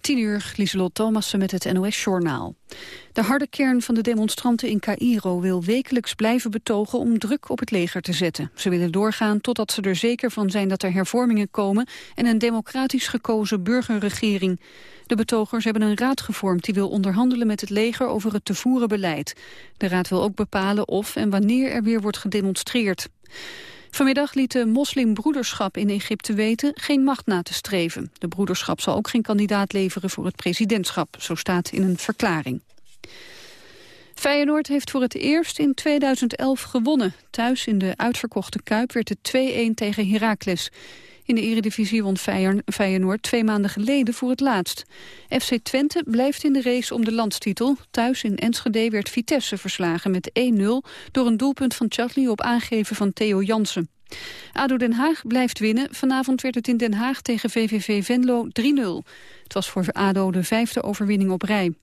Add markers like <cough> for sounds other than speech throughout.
10 uur, Lieselot Thomassen met het NOS-journaal. De harde kern van de demonstranten in Cairo wil wekelijks blijven betogen om druk op het leger te zetten. Ze willen doorgaan totdat ze er zeker van zijn dat er hervormingen komen en een democratisch gekozen burgerregering. De betogers hebben een raad gevormd die wil onderhandelen met het leger over het te voeren beleid. De raad wil ook bepalen of en wanneer er weer wordt gedemonstreerd. Vanmiddag liet de moslimbroederschap in Egypte weten geen macht na te streven. De broederschap zal ook geen kandidaat leveren voor het presidentschap, zo staat in een verklaring. Feyenoord heeft voor het eerst in 2011 gewonnen. Thuis in de uitverkochte Kuip werd het 2-1 tegen Heracles. In de eredivisie won Feyenoord twee maanden geleden voor het laatst. FC Twente blijft in de race om de landstitel. Thuis in Enschede werd Vitesse verslagen met 1-0... door een doelpunt van Chatley op aangeven van Theo Jansen. ADO Den Haag blijft winnen. Vanavond werd het in Den Haag tegen VVV Venlo 3-0. Het was voor ADO de vijfde overwinning op rij.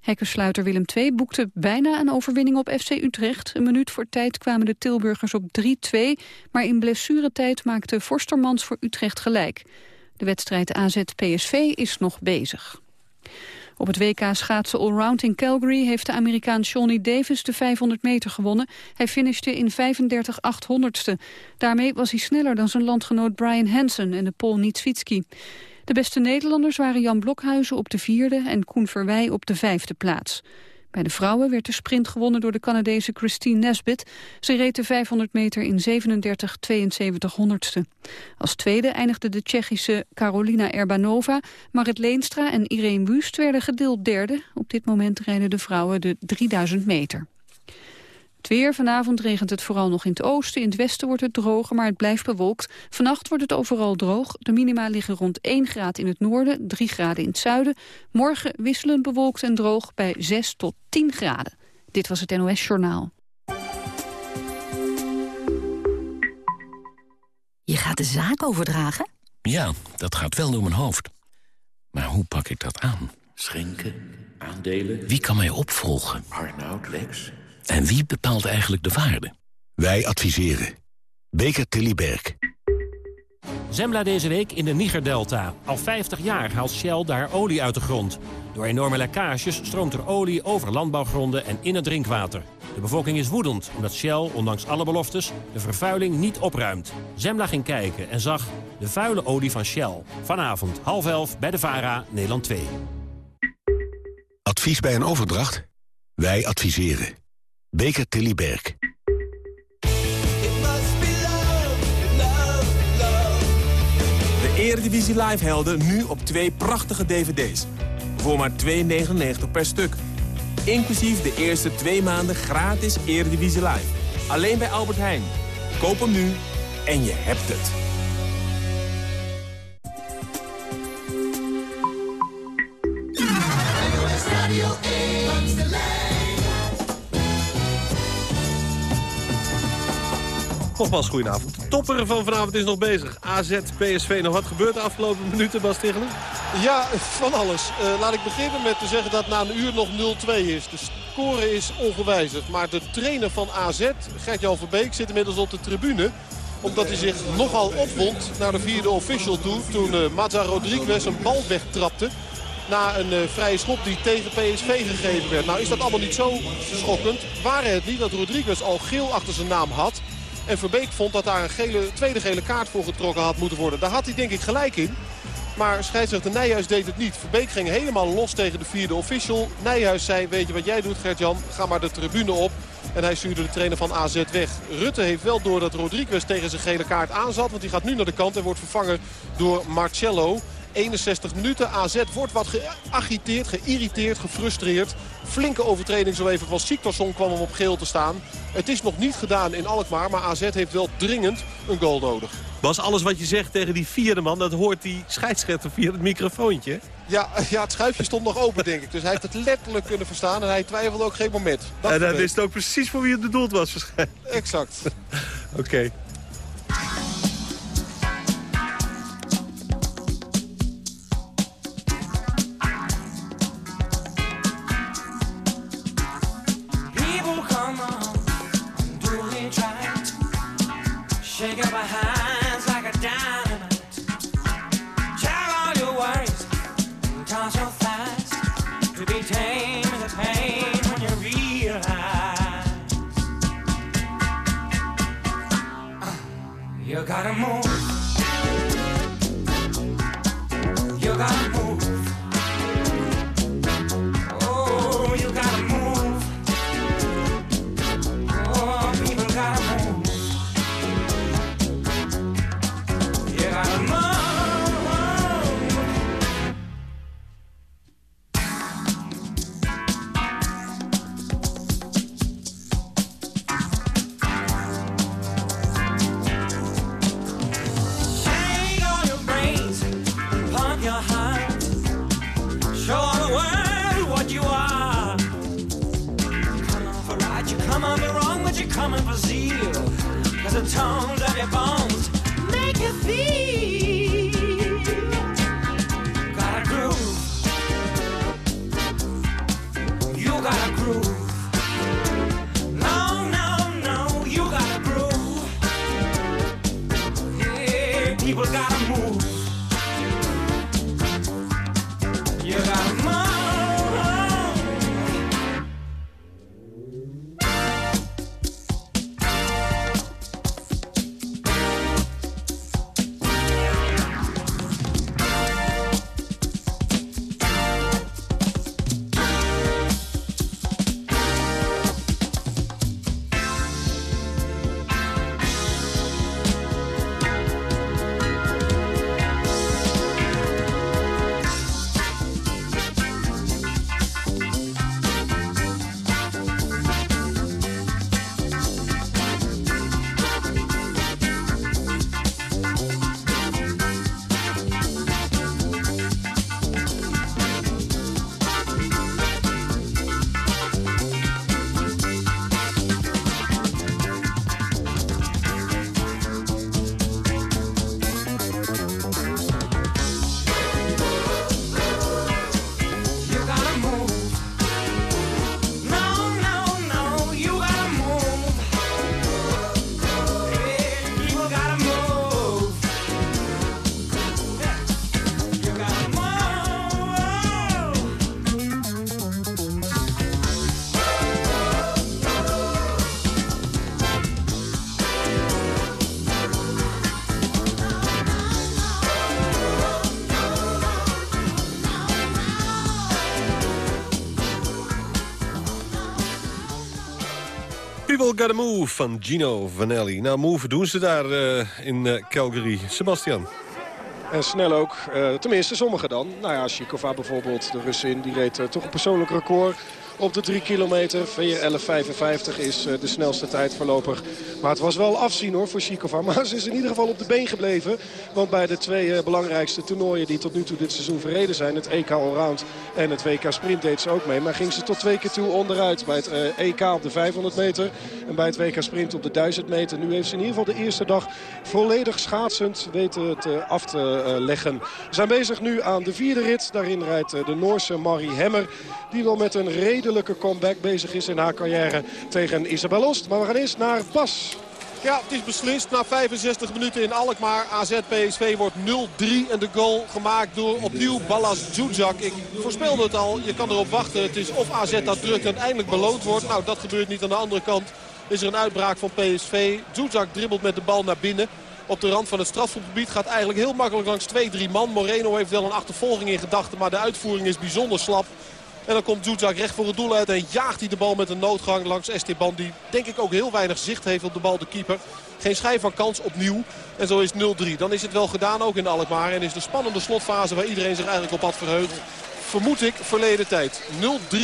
Hekkersluiter Willem II boekte bijna een overwinning op FC Utrecht. Een minuut voor tijd kwamen de Tilburgers op 3-2... maar in blessuretijd maakte Forstermans voor Utrecht gelijk. De wedstrijd AZ-PSV is nog bezig. Op het WK schaatsen allround in Calgary heeft de Amerikaan Johnny Davis de 500 meter gewonnen. Hij finishte in 35 800ste. Daarmee was hij sneller dan zijn landgenoot Brian Hansen en de Pool Nitswitski. De beste Nederlanders waren Jan Blokhuizen op de vierde en Koen Verwij op de vijfde plaats. Bij de vrouwen werd de sprint gewonnen door de Canadese Christine Nesbit. Ze reed de 500 meter in 37 72 honderdste. Als tweede eindigde de Tsjechische Carolina Erbanova. Marit Leenstra en Irene Wust werden gedeeld derde. Op dit moment rijden de vrouwen de 3000 meter. Het weer, vanavond regent het vooral nog in het oosten. In het westen wordt het droger, maar het blijft bewolkt. Vannacht wordt het overal droog. De minima liggen rond 1 graad in het noorden, 3 graden in het zuiden. Morgen wisselend bewolkt en droog bij 6 tot 10 graden. Dit was het NOS Journaal. Je gaat de zaak overdragen? Ja, dat gaat wel door mijn hoofd. Maar hoe pak ik dat aan? Schenken, aandelen... Wie kan mij opvolgen? Arnoud, Lex... En wie bepaalt eigenlijk de waarde? Wij adviseren. Beker Tilly Berg. Zembla deze week in de Niger-delta. Al 50 jaar haalt Shell daar olie uit de grond. Door enorme lekkages stroomt er olie over landbouwgronden en in het drinkwater. De bevolking is woedend omdat Shell, ondanks alle beloftes, de vervuiling niet opruimt. Zembla ging kijken en zag de vuile olie van Shell. Vanavond half elf bij de VARA, Nederland 2. Advies bij een overdracht? Wij adviseren. Beker Tilly Berg. De Eredivisie Live helden nu op twee prachtige dvd's. Voor maar 2,99 per stuk. Inclusief de eerste twee maanden gratis Eredivisie Live. Alleen bij Albert Heijn. Koop hem nu en je hebt het. Nogmaals, goedenavond. De topper van vanavond is nog bezig. AZ, PSV. Nog wat gebeurt de afgelopen minuten, Bas Tichelen? Ja, van alles. Uh, laat ik beginnen met te zeggen dat na een uur nog 0-2 is. De score is ongewijzigd. Maar de trainer van AZ, Gert-Jan Verbeek, zit inmiddels op de tribune omdat hij zich nogal opwond naar de vierde official toe. Toen uh, Mazza Rodriguez een bal wegtrapte. Na een uh, vrije schop die tegen PSV gegeven werd. Nou is dat allemaal niet zo schokkend. Waren het niet dat Rodriguez al geel achter zijn naam had. En Verbeek vond dat daar een gele, tweede gele kaart voor getrokken had moeten worden. Daar had hij denk ik gelijk in. Maar scheidsrechter Nijhuis deed het niet. Verbeek ging helemaal los tegen de vierde official. Nijhuis zei, weet je wat jij doet Gert-Jan? Ga maar de tribune op. En hij stuurde de trainer van AZ weg. Rutte heeft wel door dat Rodriguez tegen zijn gele kaart aanzat. Want die gaat nu naar de kant en wordt vervangen door Marcello. 61 minuten. AZ wordt wat geagiteerd, geïrriteerd, gefrustreerd. Flinke overtreding zo even van Siktorsson kwam hem op geel te staan. Het is nog niet gedaan in Alkmaar, maar AZ heeft wel dringend een goal nodig. Was alles wat je zegt tegen die vierde man, dat hoort die scheidsrechter via het microfoontje? Ja, ja, het schuifje stond nog open, denk ik. Dus hij heeft het letterlijk kunnen verstaan en hij twijfelde ook geen moment. Dat en hij wist ook precies voor wie het bedoeld was waarschijnlijk. Exact. <laughs> Oké. maintain. Gotta Move van Gino Vanelli. Nou, move doen ze daar eh, in eh, Calgary. Sebastian. En snel ook. Eh, tenminste, sommigen dan. Nou ja, Shikova bijvoorbeeld, de Russin, die reed toch een persoonlijk record op de 3 kilometer. 4.11.55 is eh, de snelste tijd voorlopig. Maar het was wel afzien hoor voor Shikova. <laughs> Maar ze is in ieder geval op de been gebleven. Want bij de twee eh, belangrijkste toernooien die tot nu toe dit seizoen verreden zijn... het EK Allround en het WK Sprint deed ze ook mee. Maar ging ze tot twee keer toe onderuit. Bij het eh, EK op de 500 meter en bij het WK Sprint op de 1000 meter. Nu heeft ze in ieder geval de eerste dag volledig schaatsend weten te af te leggen. We zijn bezig nu aan de vierde rit. Daarin rijdt de Noorse Marie Hemmer. Die wel met een redelijke comeback bezig is in haar carrière tegen Isabel Ost. Maar we gaan eerst naar Bas. Ja, het is beslist. Na 65 minuten in Alkmaar. AZ PSV wordt 0-3. En de goal gemaakt door opnieuw Ballas Djudjak. Ik voorspelde het al. Je kan erop wachten. Het is of AZ dat drukt en eindelijk beloond wordt. Nou, dat gebeurt niet. Aan de andere kant is er een uitbraak van PSV. Djudjak dribbelt met de bal naar binnen. Op de rand van het strafschopgebied gaat eigenlijk heel makkelijk langs 2-3 man. Moreno heeft wel een achtervolging in gedachten. Maar de uitvoering is bijzonder slap. En dan komt Djudjak recht voor het doel uit en jaagt hij de bal met een noodgang langs Esteban. Die denk ik ook heel weinig zicht heeft op de bal, de keeper. Geen schijn van kans opnieuw. En zo is het 0-3. Dan is het wel gedaan ook in Alkmaar. En is de spannende slotfase waar iedereen zich eigenlijk op had verheugd. Vermoed ik verleden tijd. 0-3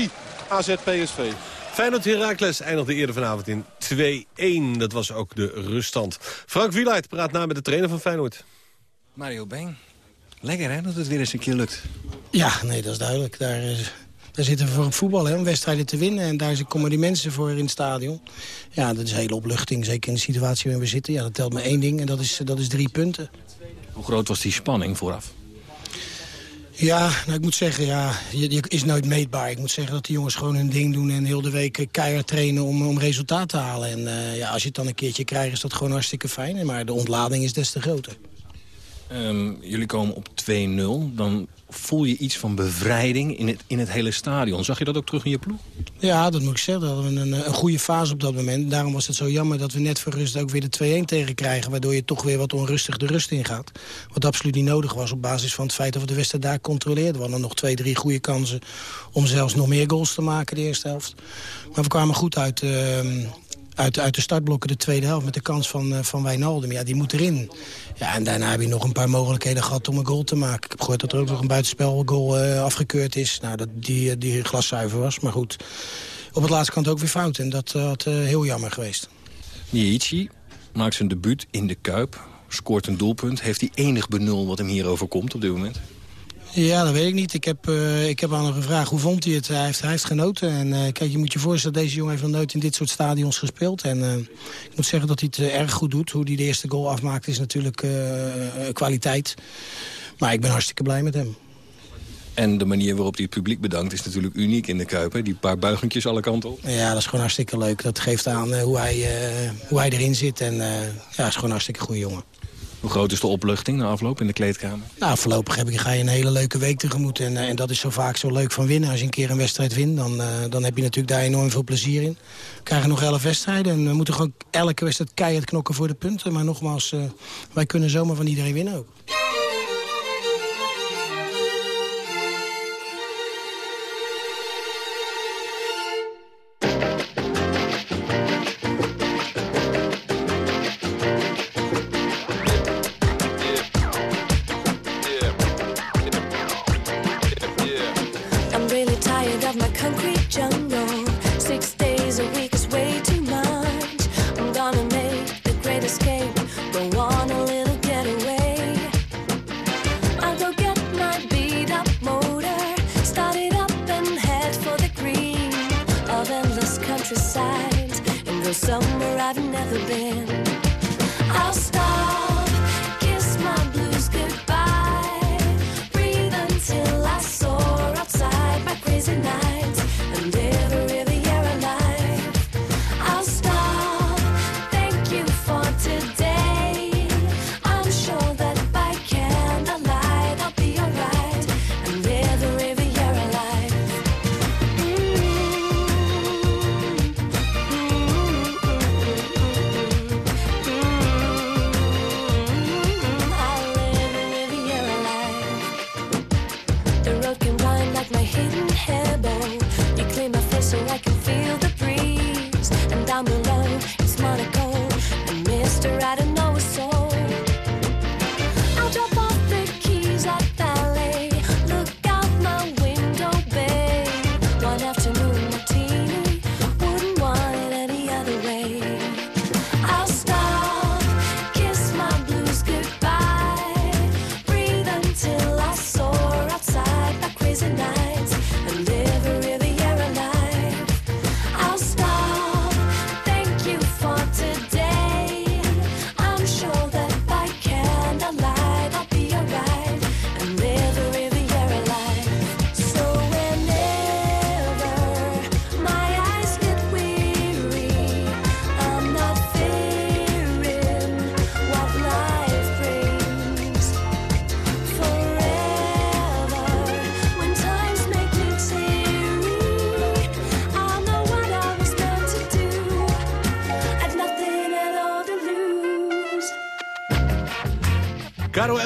AZ PSV. Feyenoord Heracles eindigde eerder vanavond in 2-1. Dat was ook de ruststand. Frank Wieluid praat na met de trainer van Feyenoord. Mario Been. Lekker hè, dat het weer eens een keer lukt. Ja, nee, dat is duidelijk. Daar, eh, daar zitten we voor het voetbal, hè, om wedstrijden te winnen. En daar komen die mensen voor in het stadion. Ja, dat is hele opluchting, zeker in de situatie waarin we zitten. Ja, dat telt maar één ding en dat is, dat is drie punten. Hoe groot was die spanning vooraf? Ja, nou, ik moet zeggen, ja, je, je is nooit meetbaar. Ik moet zeggen dat die jongens gewoon hun ding doen... en heel de week keihard trainen om, om resultaat te halen. En eh, ja, als je het dan een keertje krijgt, is dat gewoon hartstikke fijn. Maar de ontlading is des te groter. Ehm, jullie komen op 2-0. Dan voel je iets van bevrijding in het, in het hele stadion. Zag je dat ook terug in je ploeg? Ja, dat moet ik zeggen. Dat we een, een goede fase op dat moment. Daarom was het zo jammer dat we net voor rust ook weer de 2-1 tegenkrijgen. Waardoor je toch weer wat onrustig de rust ingaat. Wat absoluut niet nodig was op basis van het feit dat we de wedstrijd daar controleerden. We hadden nog twee, drie goede kansen om zelfs nog meer goals te maken de eerste helft. Maar we kwamen goed uit... ehm, uit, uit de startblokken de tweede helft met de kans van, uh, van Wijnaldum. Ja, die moet erin. Ja, en daarna heb je nog een paar mogelijkheden gehad om een goal te maken. Ik heb gehoord dat er ook nog een buitenspelgoal uh, afgekeurd is. Nou, dat die, die glaszuiver was. Maar goed, op het laatste kant ook weer fout. En dat had heel jammer geweest. Niichi maakt zijn debuut in de Kuip. Scoort een doelpunt. Heeft hij enig benul wat hem hier overkomt op dit moment? Ja, dat weet ik niet. Ik heb, uh, ik heb aan hem gevraagd hoe vond hij het. Hij heeft, hij heeft genoten. En uh, kijk, je moet je voorstellen, deze jongen heeft nog nooit in dit soort stadions gespeeld. En uh, ik moet zeggen dat hij het erg goed doet. Hoe hij de eerste goal afmaakt is natuurlijk kwaliteit. Maar ik ben hartstikke blij met hem. En de manier waarop hij het publiek bedankt is natuurlijk uniek in de Kuip. Hè? Die paar buigentjes alle kanten op. Ja, dat is gewoon hartstikke leuk. Dat geeft aan hoe, hij, hoe hij erin zit. En ja, is gewoon een hartstikke goede jongen. Hoe groot is de opluchting na afloop in de kleedkamer? Nou, voorlopig heb ik, ga je een hele leuke week tegemoet. En, en dat is zo vaak zo leuk van winnen. Als je een keer een wedstrijd wint, dan, uh, dan heb je natuurlijk daar enorm veel plezier in. We krijgen nog elf wedstrijden en we moeten gewoon elke wedstrijd keihard knokken voor de punten. Maar nogmaals, uh, wij kunnen zomaar van iedereen winnen ook.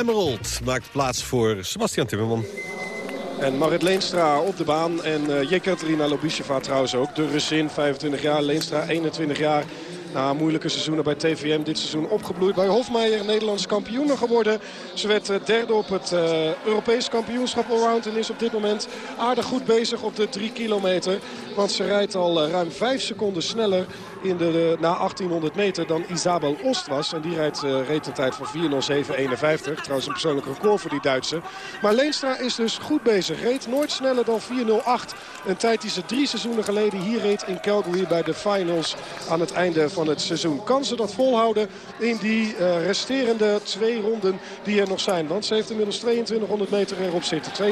Emerald maakt plaats voor Sebastian Timmerman. En Marit Leenstra op de baan. En uh, Jekaterina Lobisheva trouwens ook. De Russin, 25 jaar. Leenstra, 21 jaar. Na moeilijke seizoenen bij TVM dit seizoen opgebloeid. Bij Hofmeijer Nederlands kampioen geworden. Ze werd uh, derde op het uh, Europees kampioenschap allround. En is op dit moment aardig goed bezig op de 3 kilometer. Want ze rijdt al ruim 5 seconden sneller de, de, na 1800 meter dan Isabel Ost was. En die rijdt, uh, reed een tijd van 4.07.51. Trouwens een persoonlijk record voor die Duitse. Maar Leenstra is dus goed bezig. Reed nooit sneller dan 4.08. Een tijd die ze drie seizoenen geleden hier reed in Calgary bij de finals aan het einde van het seizoen. Kan ze dat volhouden in die uh, resterende twee ronden die er nog zijn? Want ze heeft inmiddels 2200 meter erop zitten. 2.56.37.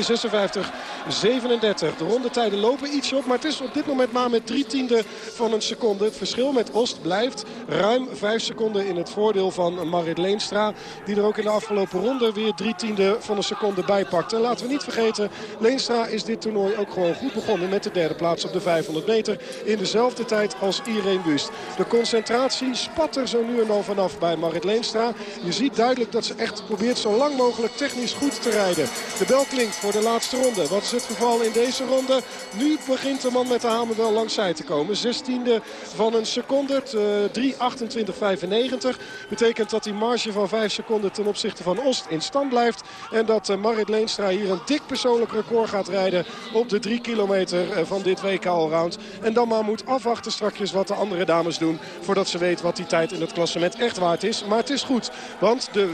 De rondetijden lopen iets op, maar het is op dit moment maar met drie tiende van een seconde. Het verschil met Oost blijft ruim 5 seconden in het voordeel van Marit Leenstra. Die er ook in de afgelopen ronde weer drie tiende van een seconde bij pakt. En laten we niet vergeten, Leenstra is dit toernooi ook gewoon goed begonnen met de derde plaats op de 500 meter. In dezelfde tijd als Irene Wust. De concentratie spat er zo nu en dan vanaf bij Marit Leenstra. Je ziet duidelijk dat ze echt probeert zo lang mogelijk technisch goed te rijden. De bel klinkt voor de laatste ronde. Wat is het geval in deze ronde? Nu begint de man met de hamer wel langs zij te komen. 16e van een seconde. Uh, 3.28.95. Betekent dat die marge van 5 seconden ten opzichte van Oost in stand blijft. En dat uh, Marit Leenstra hier een dik persoonlijk record gaat rijden op de 3 kilometer uh, van dit WK Allround. En dan maar moet afwachten strakjes wat de andere dames doen. Voor voordat ze weet wat die tijd in het klassement echt waard is. Maar het is goed, want de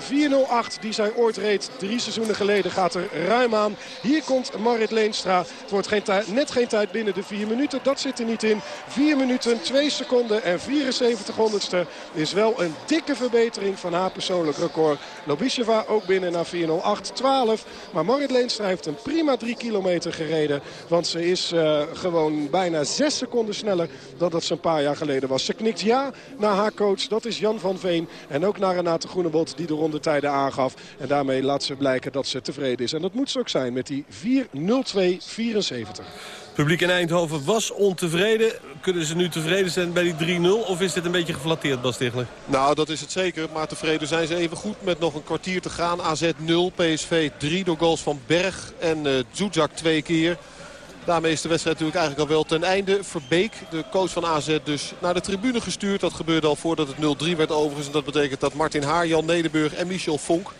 4.08 die zij ooit reed drie seizoenen geleden gaat er ruim aan. Hier komt Marit Leenstra. Het wordt geen net geen tijd binnen de 4 minuten. Dat zit er niet in. 4 minuten, 2 seconden en 74 honderdste is wel een dikke verbetering van haar persoonlijk record. Lobisheva ook binnen naar 4.08.12. Maar Marit Leenstra heeft een prima 3 kilometer gereden. Want ze is uh, gewoon bijna 6 seconden sneller dan dat ze een paar jaar geleden was. Ze knikt ja naar haar coach. Dat is Jan van Veen. En ook naar Renate Groenebot die de rondetijden aangaf. En daarmee laat ze blijken dat ze tevreden is. En dat moet ze ook zijn met die 4.02.74. Publiek in Eindhoven was ontevreden. Kunnen ze nu tevreden zijn bij die 3-0? Of is dit een beetje geflatteerd, Bas Stigler? Nou, dat is het zeker. Maar tevreden zijn ze even goed met nog een kwartier te gaan. AZ 0, PSV 3 door goals van Berg en uh, twee keer. Daarmee is de wedstrijd natuurlijk eigenlijk al wel ten einde. Verbeek, de coach van AZ, dus naar de tribune gestuurd. Dat gebeurde al voordat het 0-3 werd overigens. En dat betekent dat Martin Haar, Jan Nederburg en Michel Vonk...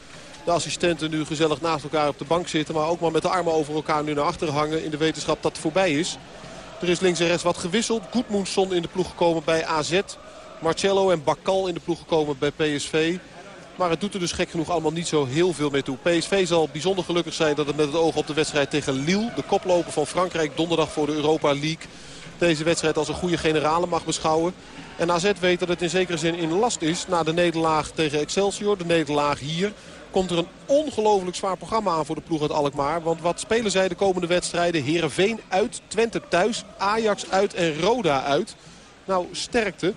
de assistenten nu gezellig naast elkaar op de bank zitten. Maar ook maar met de armen over elkaar nu naar achter hangen. In de wetenschap dat het voorbij is. Er is links en rechts wat gewisseld. Goedmoensson in de ploeg gekomen bij AZ. Marcello en Bakal in de ploeg gekomen bij PSV. Maar het doet er dus gek genoeg allemaal niet zo heel veel mee toe. PSV zal bijzonder gelukkig zijn dat het met het oog op de wedstrijd tegen Lille... de koploper van Frankrijk donderdag voor de Europa League... deze wedstrijd als een goede generale mag beschouwen. En AZ weet dat het in zekere zin in last is na de nederlaag tegen Excelsior. De nederlaag hier komt er een ongelooflijk zwaar programma aan voor de ploeg uit Alkmaar. Want wat spelen zij de komende wedstrijden? Herenveen uit, Twente thuis, Ajax uit en Roda uit. Nou, sterkte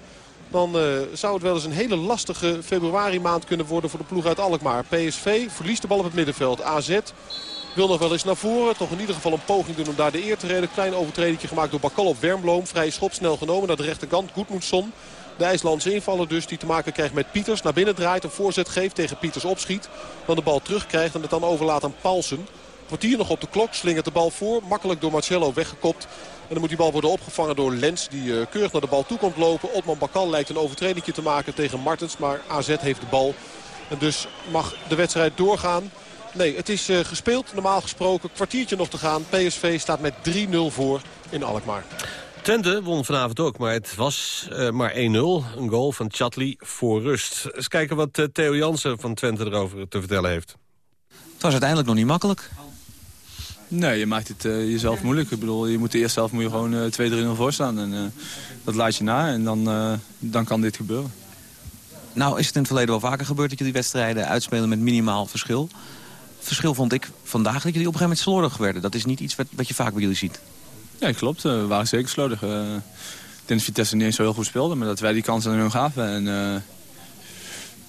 dan uh, zou het wel eens een hele lastige februari maand kunnen worden voor de ploeg uit Alkmaar. PSV verliest de bal op het middenveld. AZ wil nog wel eens naar voren. Toch in ieder geval een poging doen om daar de eer te redden. Klein overtreding gemaakt door Bakal op Wernbloem. Vrije schop snel genomen naar de rechterkant. Goedmoedson. De IJslandse invaller dus die te maken krijgt met Pieters. Naar binnen draait, een voorzet geeft, tegen Pieters opschiet. Dan de bal terugkrijgt en het dan overlaat aan Paulsen. Kwartier nog op de klok, slingert de bal voor. Makkelijk door Marcello weggekopt. En dan moet die bal worden opgevangen door Lens. Die uh, keurig naar de bal toe komt lopen. Otman Bakal lijkt een overtreding te maken tegen Martens. Maar AZ heeft de bal. En dus mag de wedstrijd doorgaan. Nee, het is uh, gespeeld. Normaal gesproken kwartiertje nog te gaan. PSV staat met 3-0 voor in Alkmaar. Twente won vanavond ook, maar het was uh, maar 1-0. Een goal van Chatli voor rust. Eens kijken wat uh, Theo Jansen van Twente erover te vertellen heeft. Het was uiteindelijk nog niet makkelijk. Nee, je maakt het uh, jezelf moeilijk. Ik bedoel, je moet de eerste helft moet je gewoon uh, 2-3-0 voor staan. En uh, dat laat je na en dan, dan kan dit gebeuren. Nou is het in het verleden wel vaker gebeurd dat jullie wedstrijden uitspelen met minimaal verschil. Verschil vond ik vandaag dat jullie op een gegeven moment slordig werden. Dat is niet iets wat, wat je vaak bij jullie ziet. Ja, klopt. we waren zeker slordig. ik denk dat Vitesse niet eens zo heel goed speelde, maar dat wij die kansen aan hun gaven. En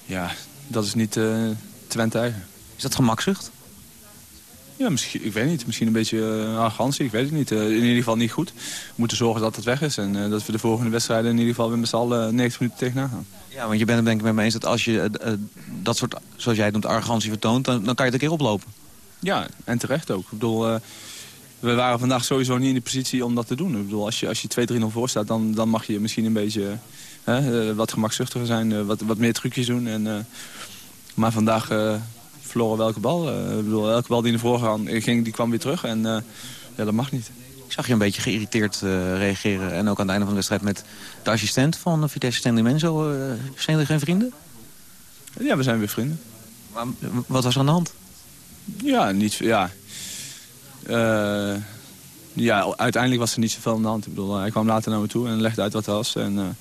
ja, dat is niet Twente eigen. Is dat gemakzucht? Ja, misschien, ik weet niet. Misschien een beetje uh, arrogantie, ik weet het niet. Uh, in ieder geval niet goed. We moeten zorgen dat het weg is. En uh, dat we de volgende wedstrijden in ieder geval weer met z'n allen 90 minuten tegenaan gaan. Ja, want je bent het denk ik met me eens dat als je dat soort, zoals jij het noemt, arrogantie vertoont... Dan, dan kan je het een keer oplopen. Ja, en terecht ook. Ik bedoel, we waren vandaag sowieso niet in de positie om dat te doen. Ik bedoel, als je, als je 2-3-0 voor staat, dan, dan mag je misschien een beetje wat gemakzuchtiger zijn. wat, wat meer trucjes doen. En, maar vandaag verloren welke bal. Uh, ik bedoel, elke bal die naar voren ging, die kwam weer terug. En uh, ja, dat mag niet. Ik zag je een beetje geïrriteerd uh, reageren. En ook aan het einde van de wedstrijd met de assistent van Vitesse Stanley Menzo. zijn jullie geen vrienden? Ja, we zijn weer vrienden. Maar, wat was er aan de hand? Ja, niet... Ja. Ja, uiteindelijk was er niet zoveel aan de hand. Ik bedoel, hij kwam later naar me toe en legde uit wat er was. En toen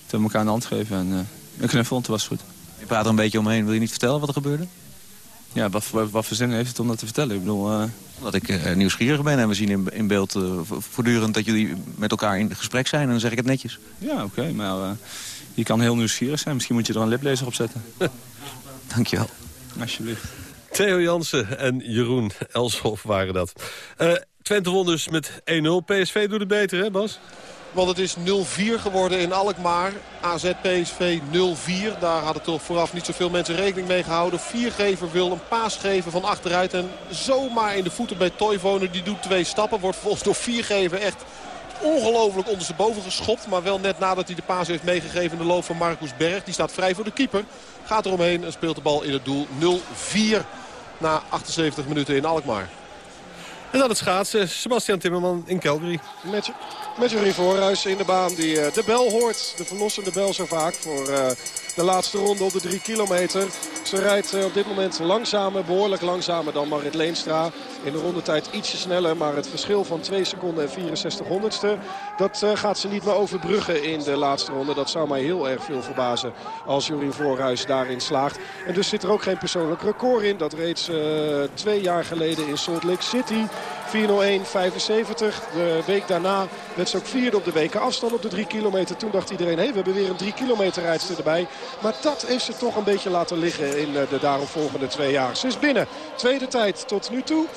hebben we elkaar een hand gegeven. En een knuffel, toen was het goed. Je praat er een beetje omheen. Wil je niet vertellen wat er gebeurde? Ja, wat, wat, wat, voor zin heeft het om dat te vertellen? Ik bedoel, uh... Omdat ik uh, nieuwsgierig ben en we zien in, in beeld uh, voortdurend dat jullie met elkaar in gesprek zijn. En dan zeg ik het netjes. Ja, oké, okay, maar je kan heel nieuwsgierig zijn. Misschien moet je er een liplezer op zetten. <laughs> Dankjewel. Alsjeblieft. Theo Jansen en Jeroen Elshoff waren dat. Twente won dus met 1-0. PSV doet het beter, hè Bas? Want het is 0-4 geworden in Alkmaar. AZ PSV 0-4. Daar hadden toch vooraf niet zoveel mensen rekening mee gehouden. Viergever wil een paas geven van achteruit. En zomaar in de voeten bij Toivonen. Die doet twee stappen. Wordt vervolgens door Viergever echt ongelooflijk ondersteboven geschopt. Maar wel net nadat hij de paas heeft meegegeven in de loop van Marcus Berg. Die staat vrij voor de keeper. Gaat eromheen en speelt de bal in het doel 0-4 na 78 minuten in Alkmaar. En dan het schaatsen. Sebastian Timmerman in Calgary. Met, met Jurie Voorhuis in de baan die eh, de bel hoort. De verlossende bel zo vaak voor eh, de laatste ronde op de drie kilometer. Ze rijdt eh, op dit moment langzamer, behoorlijk langzamer dan Marit Leenstra. In de rondetijd ietsje sneller, maar het verschil van 2 seconden en 64 honderdste... dat eh, gaat ze niet meer overbruggen in de laatste ronde. Dat zou mij heel erg veel verbazen als Jorien Voorhuis daarin slaagt. En dus zit er ook geen persoonlijk record in. Dat reeds eh, twee jaar geleden in Salt Lake City. 401-75. De week daarna werd ze ook vierde op de weken afstand op de 3 kilometer. Toen dacht iedereen, hé, hey, we hebben weer een 3 kilometer rijdster erbij. Maar dat heeft ze toch een beetje laten liggen in eh, de daaropvolgende twee jaar. Ze is binnen. Tweede tijd tot nu toe. 404-43.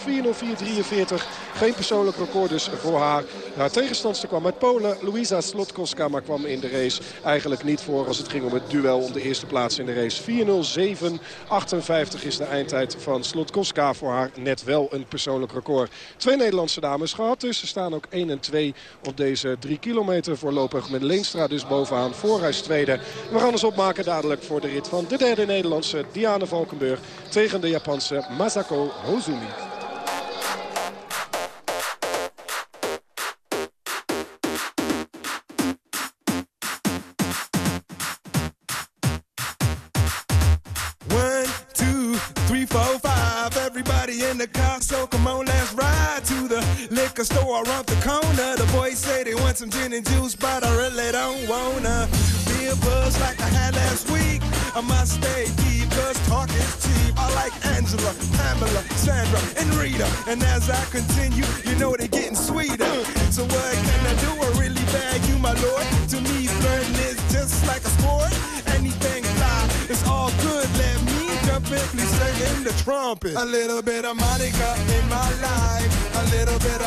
Geen persoonlijk record dus voor haar. Haar tegenstandster kwam uit Polen. Luisa Slotkoska, maar kwam in de race eigenlijk niet voor als het ging om het duel om de eerste plaats in de race. 407-58 is de eindtijd van Slotkoska. Voor haar net wel een persoonlijk record. Twee Nederlandse dames gehad. Dus ze staan ook 1 en 2 op deze 3 kilometer voorlopig. Met Leenstra dus bovenaan. Voorhuis tweede. We gaan ons opmaken dadelijk voor de rit van de derde Nederlandse Diane Valkenburg. Tegen de Japanse Masako Hozumi. One, two, three, four, five. Everybody in the car, so come on, let's ride liquor store around the corner. The boys say they want some gin and juice, but I really don't wanna be a buzz like I had last week. I must stay deep, cause talk is cheap. I like Angela, Pamela, Sandra, and Rita. And as I continue, you know they're getting sweeter. So what can I do? I really bag you, my lord. To me, flirting is just like a sport. Anything fly, it's all good. Let me jump in, please sing in the trumpet. A little bit of Monica in my life. A little bit of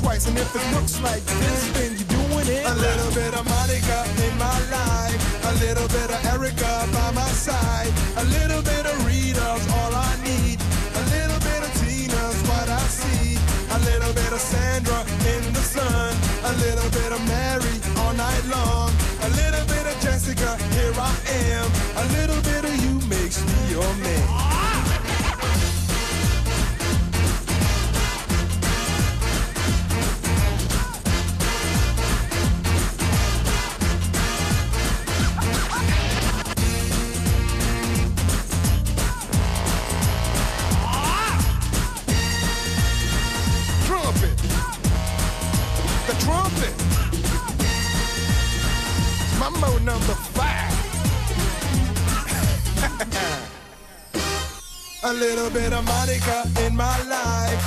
twice. And if it looks like this, then you're doing it. A little bit of Monica in my life. A little bit of Erica by my side. A little bit of Rita's all I need. A little bit of Tina's what I see. A little bit of Sandra in the sun. A little bit little bit Monica in my life.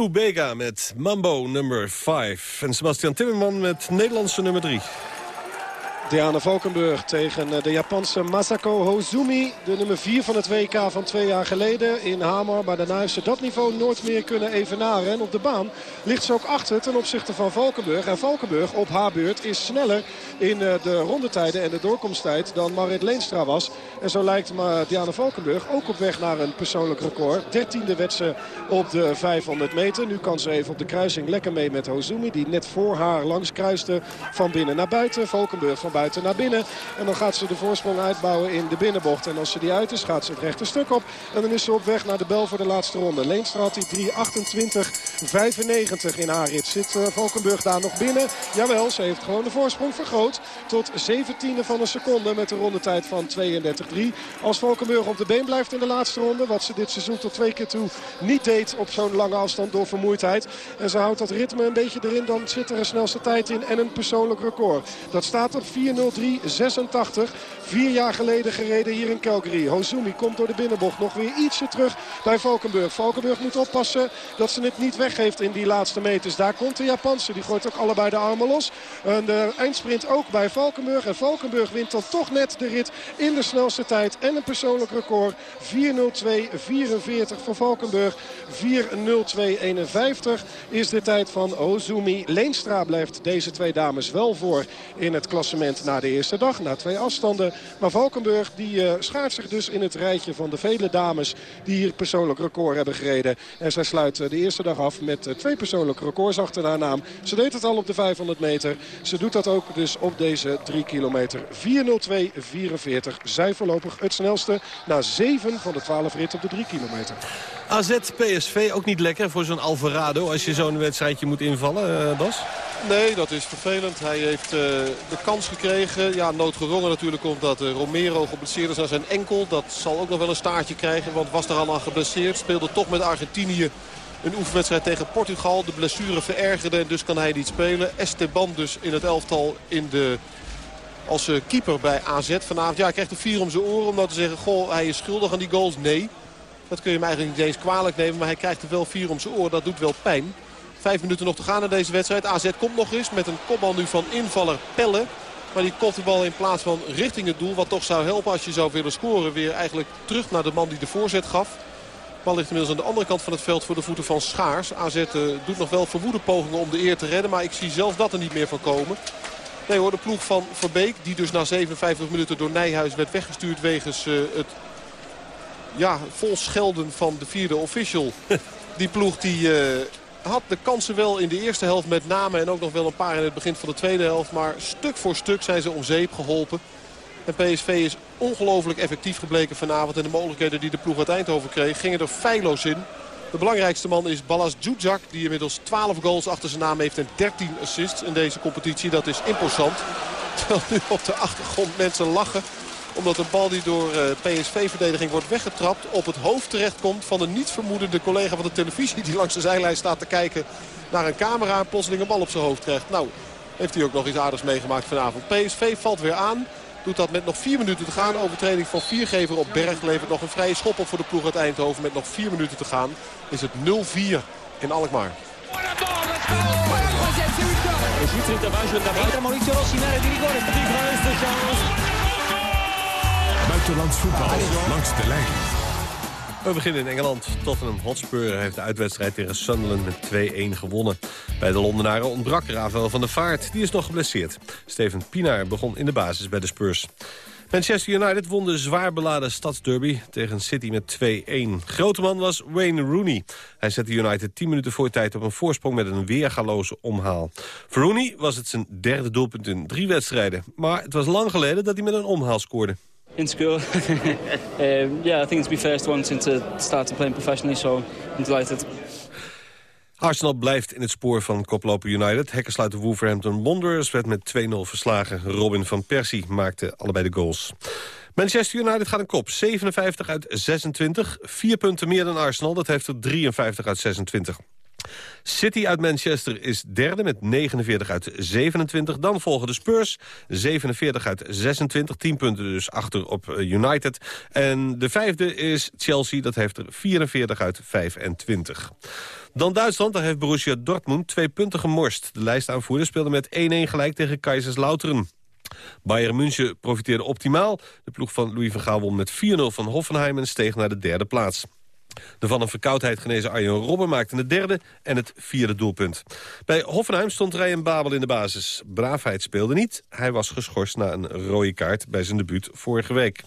Lou Bega met Mambo nummer 5. En Sebastian Timmerman met Nederlandse nummer 3. Diana Valkenburg tegen eh, de Japanse Masako Hozumi. De nummer 4 van het WK van twee jaar geleden in Hamar. Maar daarna heeft dat niveau nooit meer kunnen evenaren. En op de baan ligt ze ook achter ten opzichte van Valkenburg. En Valkenburg op haar beurt is sneller in eh, de rondetijden en de doorkomsttijd dan Marit Leenstra was. En zo lijkt maar Diana Valkenburg ook op weg naar een persoonlijk record. Dertiende werd ze op de 500 meter. Nu kan ze even op de kruising lekker mee met Hozumi. Die net voor haar langs kruiste van binnen naar buiten. Valkenburg van buiten naar binnen. En dan gaat ze de voorsprong uitbouwen in de binnenbocht. En als ze die uit is, gaat ze het rechte stuk op. En dan is ze op weg naar de bel voor de laatste ronde. Leenstra had die 3.28.95 in haar rit. Zit uh, Valkenburg daar nog binnen? Jawel, ze heeft gewoon de voorsprong vergroot. Tot 17e van een seconde met een rondetijd van 32.3. Als Valkenburg op de been blijft in de laatste ronde. Wat ze dit seizoen tot twee keer toe niet deed op zo'n lange afstand door vermoeidheid. En ze houdt dat ritme een beetje erin. Dan zit er een snelste tijd in en een persoonlijk record. Dat staat op 4.03.86. Vier jaar geleden gereden hier in Calgary. Hozumi komt door de binnenbocht nog weer ietsje terug bij Valkenburg. Valkenburg moet oppassen dat ze het niet weggeeft in die laatste meters. Daar komt de Japanse. Die gooit ook allebei de armen los. En de eindsprint ook bij Valkenburg. En Valkenburg wint dan toch net de rit in de snelste tijd. En een persoonlijk record. 4.02.44 voor Valkenburg. 4.02.51 is de tijd van Ozumi. Leenstra blijft deze twee dames wel voor in het klassement na de eerste dag. Na twee afstanden. Maar Valkenburg die uh, schaart zich dus in het rijtje van de vele dames die hier persoonlijk record hebben gereden. En zij sluit uh, de eerste dag af met uh, twee persoonlijke records achter haar naam. Ze deed het al op de 500 meter. Ze doet dat ook dus op deze 3 kilometer. 4.02.44. Zij voorlopig het snelste na 7 van de 12 ritten op de 3 kilometer. AZ PSV ook niet lekker voor zo'n Alvarado als je zo'n wedstrijdje moet invallen, Bas? Nee, dat is vervelend. Hij heeft uh, de kans gekregen. Ja, noodgedwongen natuurlijk omdat uh, Romero geblesseerd is aan zijn enkel. Dat zal ook nog wel een staartje krijgen, want was er al aan geblesseerd. Speelde toch met Argentinië een oefenwedstrijd tegen Portugal. De blessure verergerde en dus kan hij niet spelen. Esteban dus in het elftal in de, als keeper bij AZ vanavond. Ja, hij krijgt een vier om zijn oren om nou te zeggen... goh, hij is schuldig aan die goals. Nee, dat kun je hem eigenlijk niet eens kwalijk nemen. Maar hij krijgt er wel vier om zijn oren. Dat doet wel pijn. Vijf minuten nog te gaan in deze wedstrijd. AZ komt nog eens met een kopbal nu van invaller Pelle. Maar die kopt de bal in plaats van richting het doel. Wat toch zou helpen als je zou willen scoren. Weer eigenlijk terug naar de man die de voorzet gaf. De bal ligt inmiddels aan de andere kant van het veld voor de voeten van Schaars. AZ uh, doet nog wel verwoede pogingen om de eer te redden. Maar ik zie zelfs dat er niet meer van komen. Nee hoor, de ploeg van Verbeek. Die dus na 57 minuten door Nijhuis werd weggestuurd wegens uh, het ja, vol schelden van de vierde official. <laughs> Die ploeg die... Uh, had de kansen wel in de eerste helft met name. En ook nog wel een paar in het begin van de tweede helft. Maar stuk voor stuk zijn ze om zeep geholpen. En PSV is ongelooflijk effectief gebleken vanavond. En de mogelijkheden die de ploeg uit Eindhoven kreeg gingen er feilloos in. De belangrijkste man is Ballas Djudjak. Die inmiddels 12 goals achter zijn naam heeft en 13 assists in deze competitie. Dat is imposant. <laughs> Terwijl nu op de achtergrond mensen lachen omdat de bal die door uh, PSV-verdediging wordt weggetrapt... op het hoofd terechtkomt van een niet vermoedende collega van de televisie... die langs de zijlijn staat te kijken naar een camera... en plotseling een bal op zijn hoofd krijgt. Nou, heeft hij ook nog iets aardigs meegemaakt vanavond. PSV valt weer aan. Doet dat met nog vier minuten te gaan. Overtreding van viergever op Berg levert nog een vrije schop op voor de ploeg uit Eindhoven. Met nog vier minuten te gaan is het 0-4 in Alkmaar. Buitenlands voetbal langs de lijn. We beginnen in Engeland. Tottenham Hotspur heeft de uitwedstrijd tegen Sunderland met 2-1 gewonnen. Bij de Londenaren ontbrak Ravel van der Vaart. Die is nog geblesseerd. Steven Pienaar begon in de basis bij de Spurs. Manchester United won de zwaar beladen stadsderby tegen City met 2-1. Grote man was Wayne Rooney. Hij zette United 10 minuten voor tijd op een voorsprong met een weergaloze omhaal. Voor Rooney was het zijn derde doelpunt in drie wedstrijden. Maar het was lang geleden dat hij met een omhaal scoorde. In school. <laughs> um, yeah, I think it's my first one since I started playing professionally, so delighted. Arsenal blijft in het spoor van koploper United. Hekkensluiter Wolverhampton Wanderers werd met 2-0 verslagen. Robin van Persie maakte allebei de goals. Manchester United gaat een kop. 57 uit 26. Vier punten meer dan Arsenal. Dat heeft er 53 uit 26. City uit Manchester is derde met 49 uit 27. Dan volgen de Spurs, 47 uit 26. 10 punten dus achter op eh, United. En de vijfde is Chelsea, dat heeft er 44 uit 25. Dan Duitsland, daar heeft Borussia Dortmund twee punten gemorst. De lijstaanvoerder speelde met 1-1 gelijk tegen Kaiserslautern. Bayern München profiteerde optimaal. De ploeg van Louis van Gaal won met 4-0 van Hoffenheim en steeg naar de derde plaats. De van een verkoudheid genezen Arjen Robben maakte het derde en het vierde doelpunt. Bij Hoffenheim stond Ryan Babel in de basis. Braafheid speelde niet. Hij was geschorst na een rode kaart bij zijn debuut vorige week.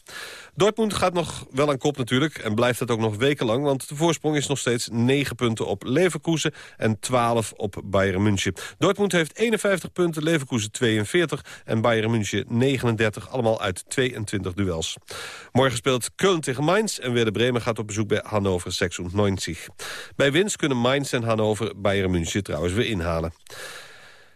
Dortmund gaat nog wel aan kop natuurlijk en blijft dat ook nog wekenlang... want de voorsprong is nog steeds 9 punten op Leverkusen en 12 op Bayern München. Dortmund heeft 51 punten, Leverkusen 42 en Bayern München 39, allemaal uit 22 duels. Morgen speelt Köln tegen Mainz en Werder Bremen gaat op bezoek bij Hannover 96. Bij winst kunnen Mainz en Hannover Bayern München trouwens weer inhalen.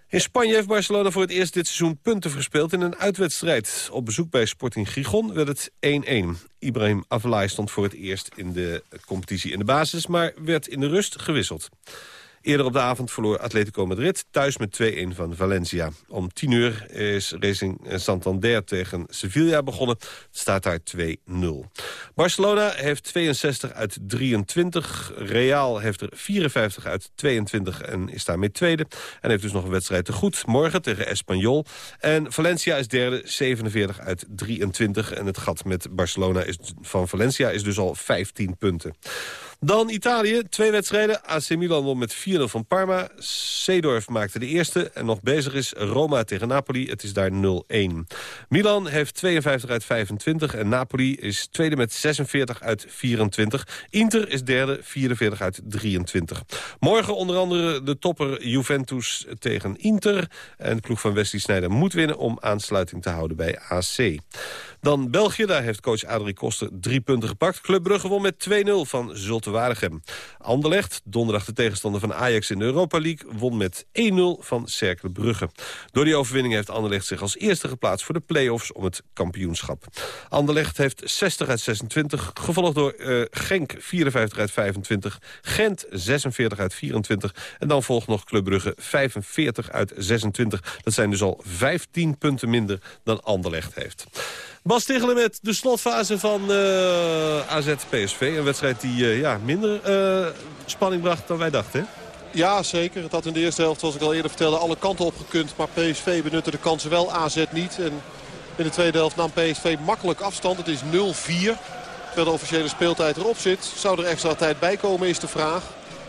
In Spanje heeft Barcelona voor het eerst dit seizoen punten verspeeld in een uitwedstrijd. Op bezoek bij Sporting Gijon werd het 1-1. Ibrahim Avalai stond voor het eerst in de competitie in de basis, maar werd in de rust gewisseld. Eerder op de avond verloor Atletico Madrid thuis met 2-1 van Valencia. Om 10 uur is Racing Santander tegen Sevilla begonnen. Staat daar 2-0. Barcelona heeft 62 uit 23. Real heeft er 54 uit 22 en is daarmee tweede. En heeft dus nog een wedstrijd te goed. Morgen tegen Espanyol. En Valencia is derde, 47 uit 23. En het gat met Barcelona is, van Valencia is dus al 15 punten. Dan Italië, twee wedstrijden. AC Milan won met 4-0 van Parma. Seedorf maakte de eerste en nog bezig is Roma tegen Napoli. Het is daar 0-1. Milan heeft 52 uit 25 en Napoli is tweede met 46 uit 24. Inter is derde, 44 uit 23. Morgen onder andere de topper Juventus tegen Inter. En de ploeg van Wesley Sneijder moet winnen om aansluiting te houden bij AC. Dan België, daar heeft coach Adrie Koster drie punten gepakt. Club Brugge won met 2-0 van Zulte Waregem. Anderlecht, donderdag de tegenstander van Ajax in de Europa League... won met 1-0 van Cercle Brugge. Door die overwinning heeft Anderlecht zich als eerste geplaatst... voor de play-offs om het kampioenschap. Anderlecht heeft 60 uit 26, gevolgd door uh, Genk 54 uit 25... Gent 46 uit 24 en dan volgt nog Club Brugge 45 uit 26. Dat zijn dus al 15 punten minder dan Anderlecht heeft. Bas Tichelen met de slotfase van uh, AZ-PSV. Een wedstrijd die uh, ja, minder uh, spanning bracht dan wij dachten. Ja, zeker. Het had in de eerste helft, zoals ik al eerder vertelde, alle kanten opgekund. Maar PSV benutte de kansen wel, AZ niet. En in de tweede helft nam PSV makkelijk afstand. Het is 0-4. Terwijl de officiële speeltijd erop zit. Zou er extra tijd bij komen, is de vraag.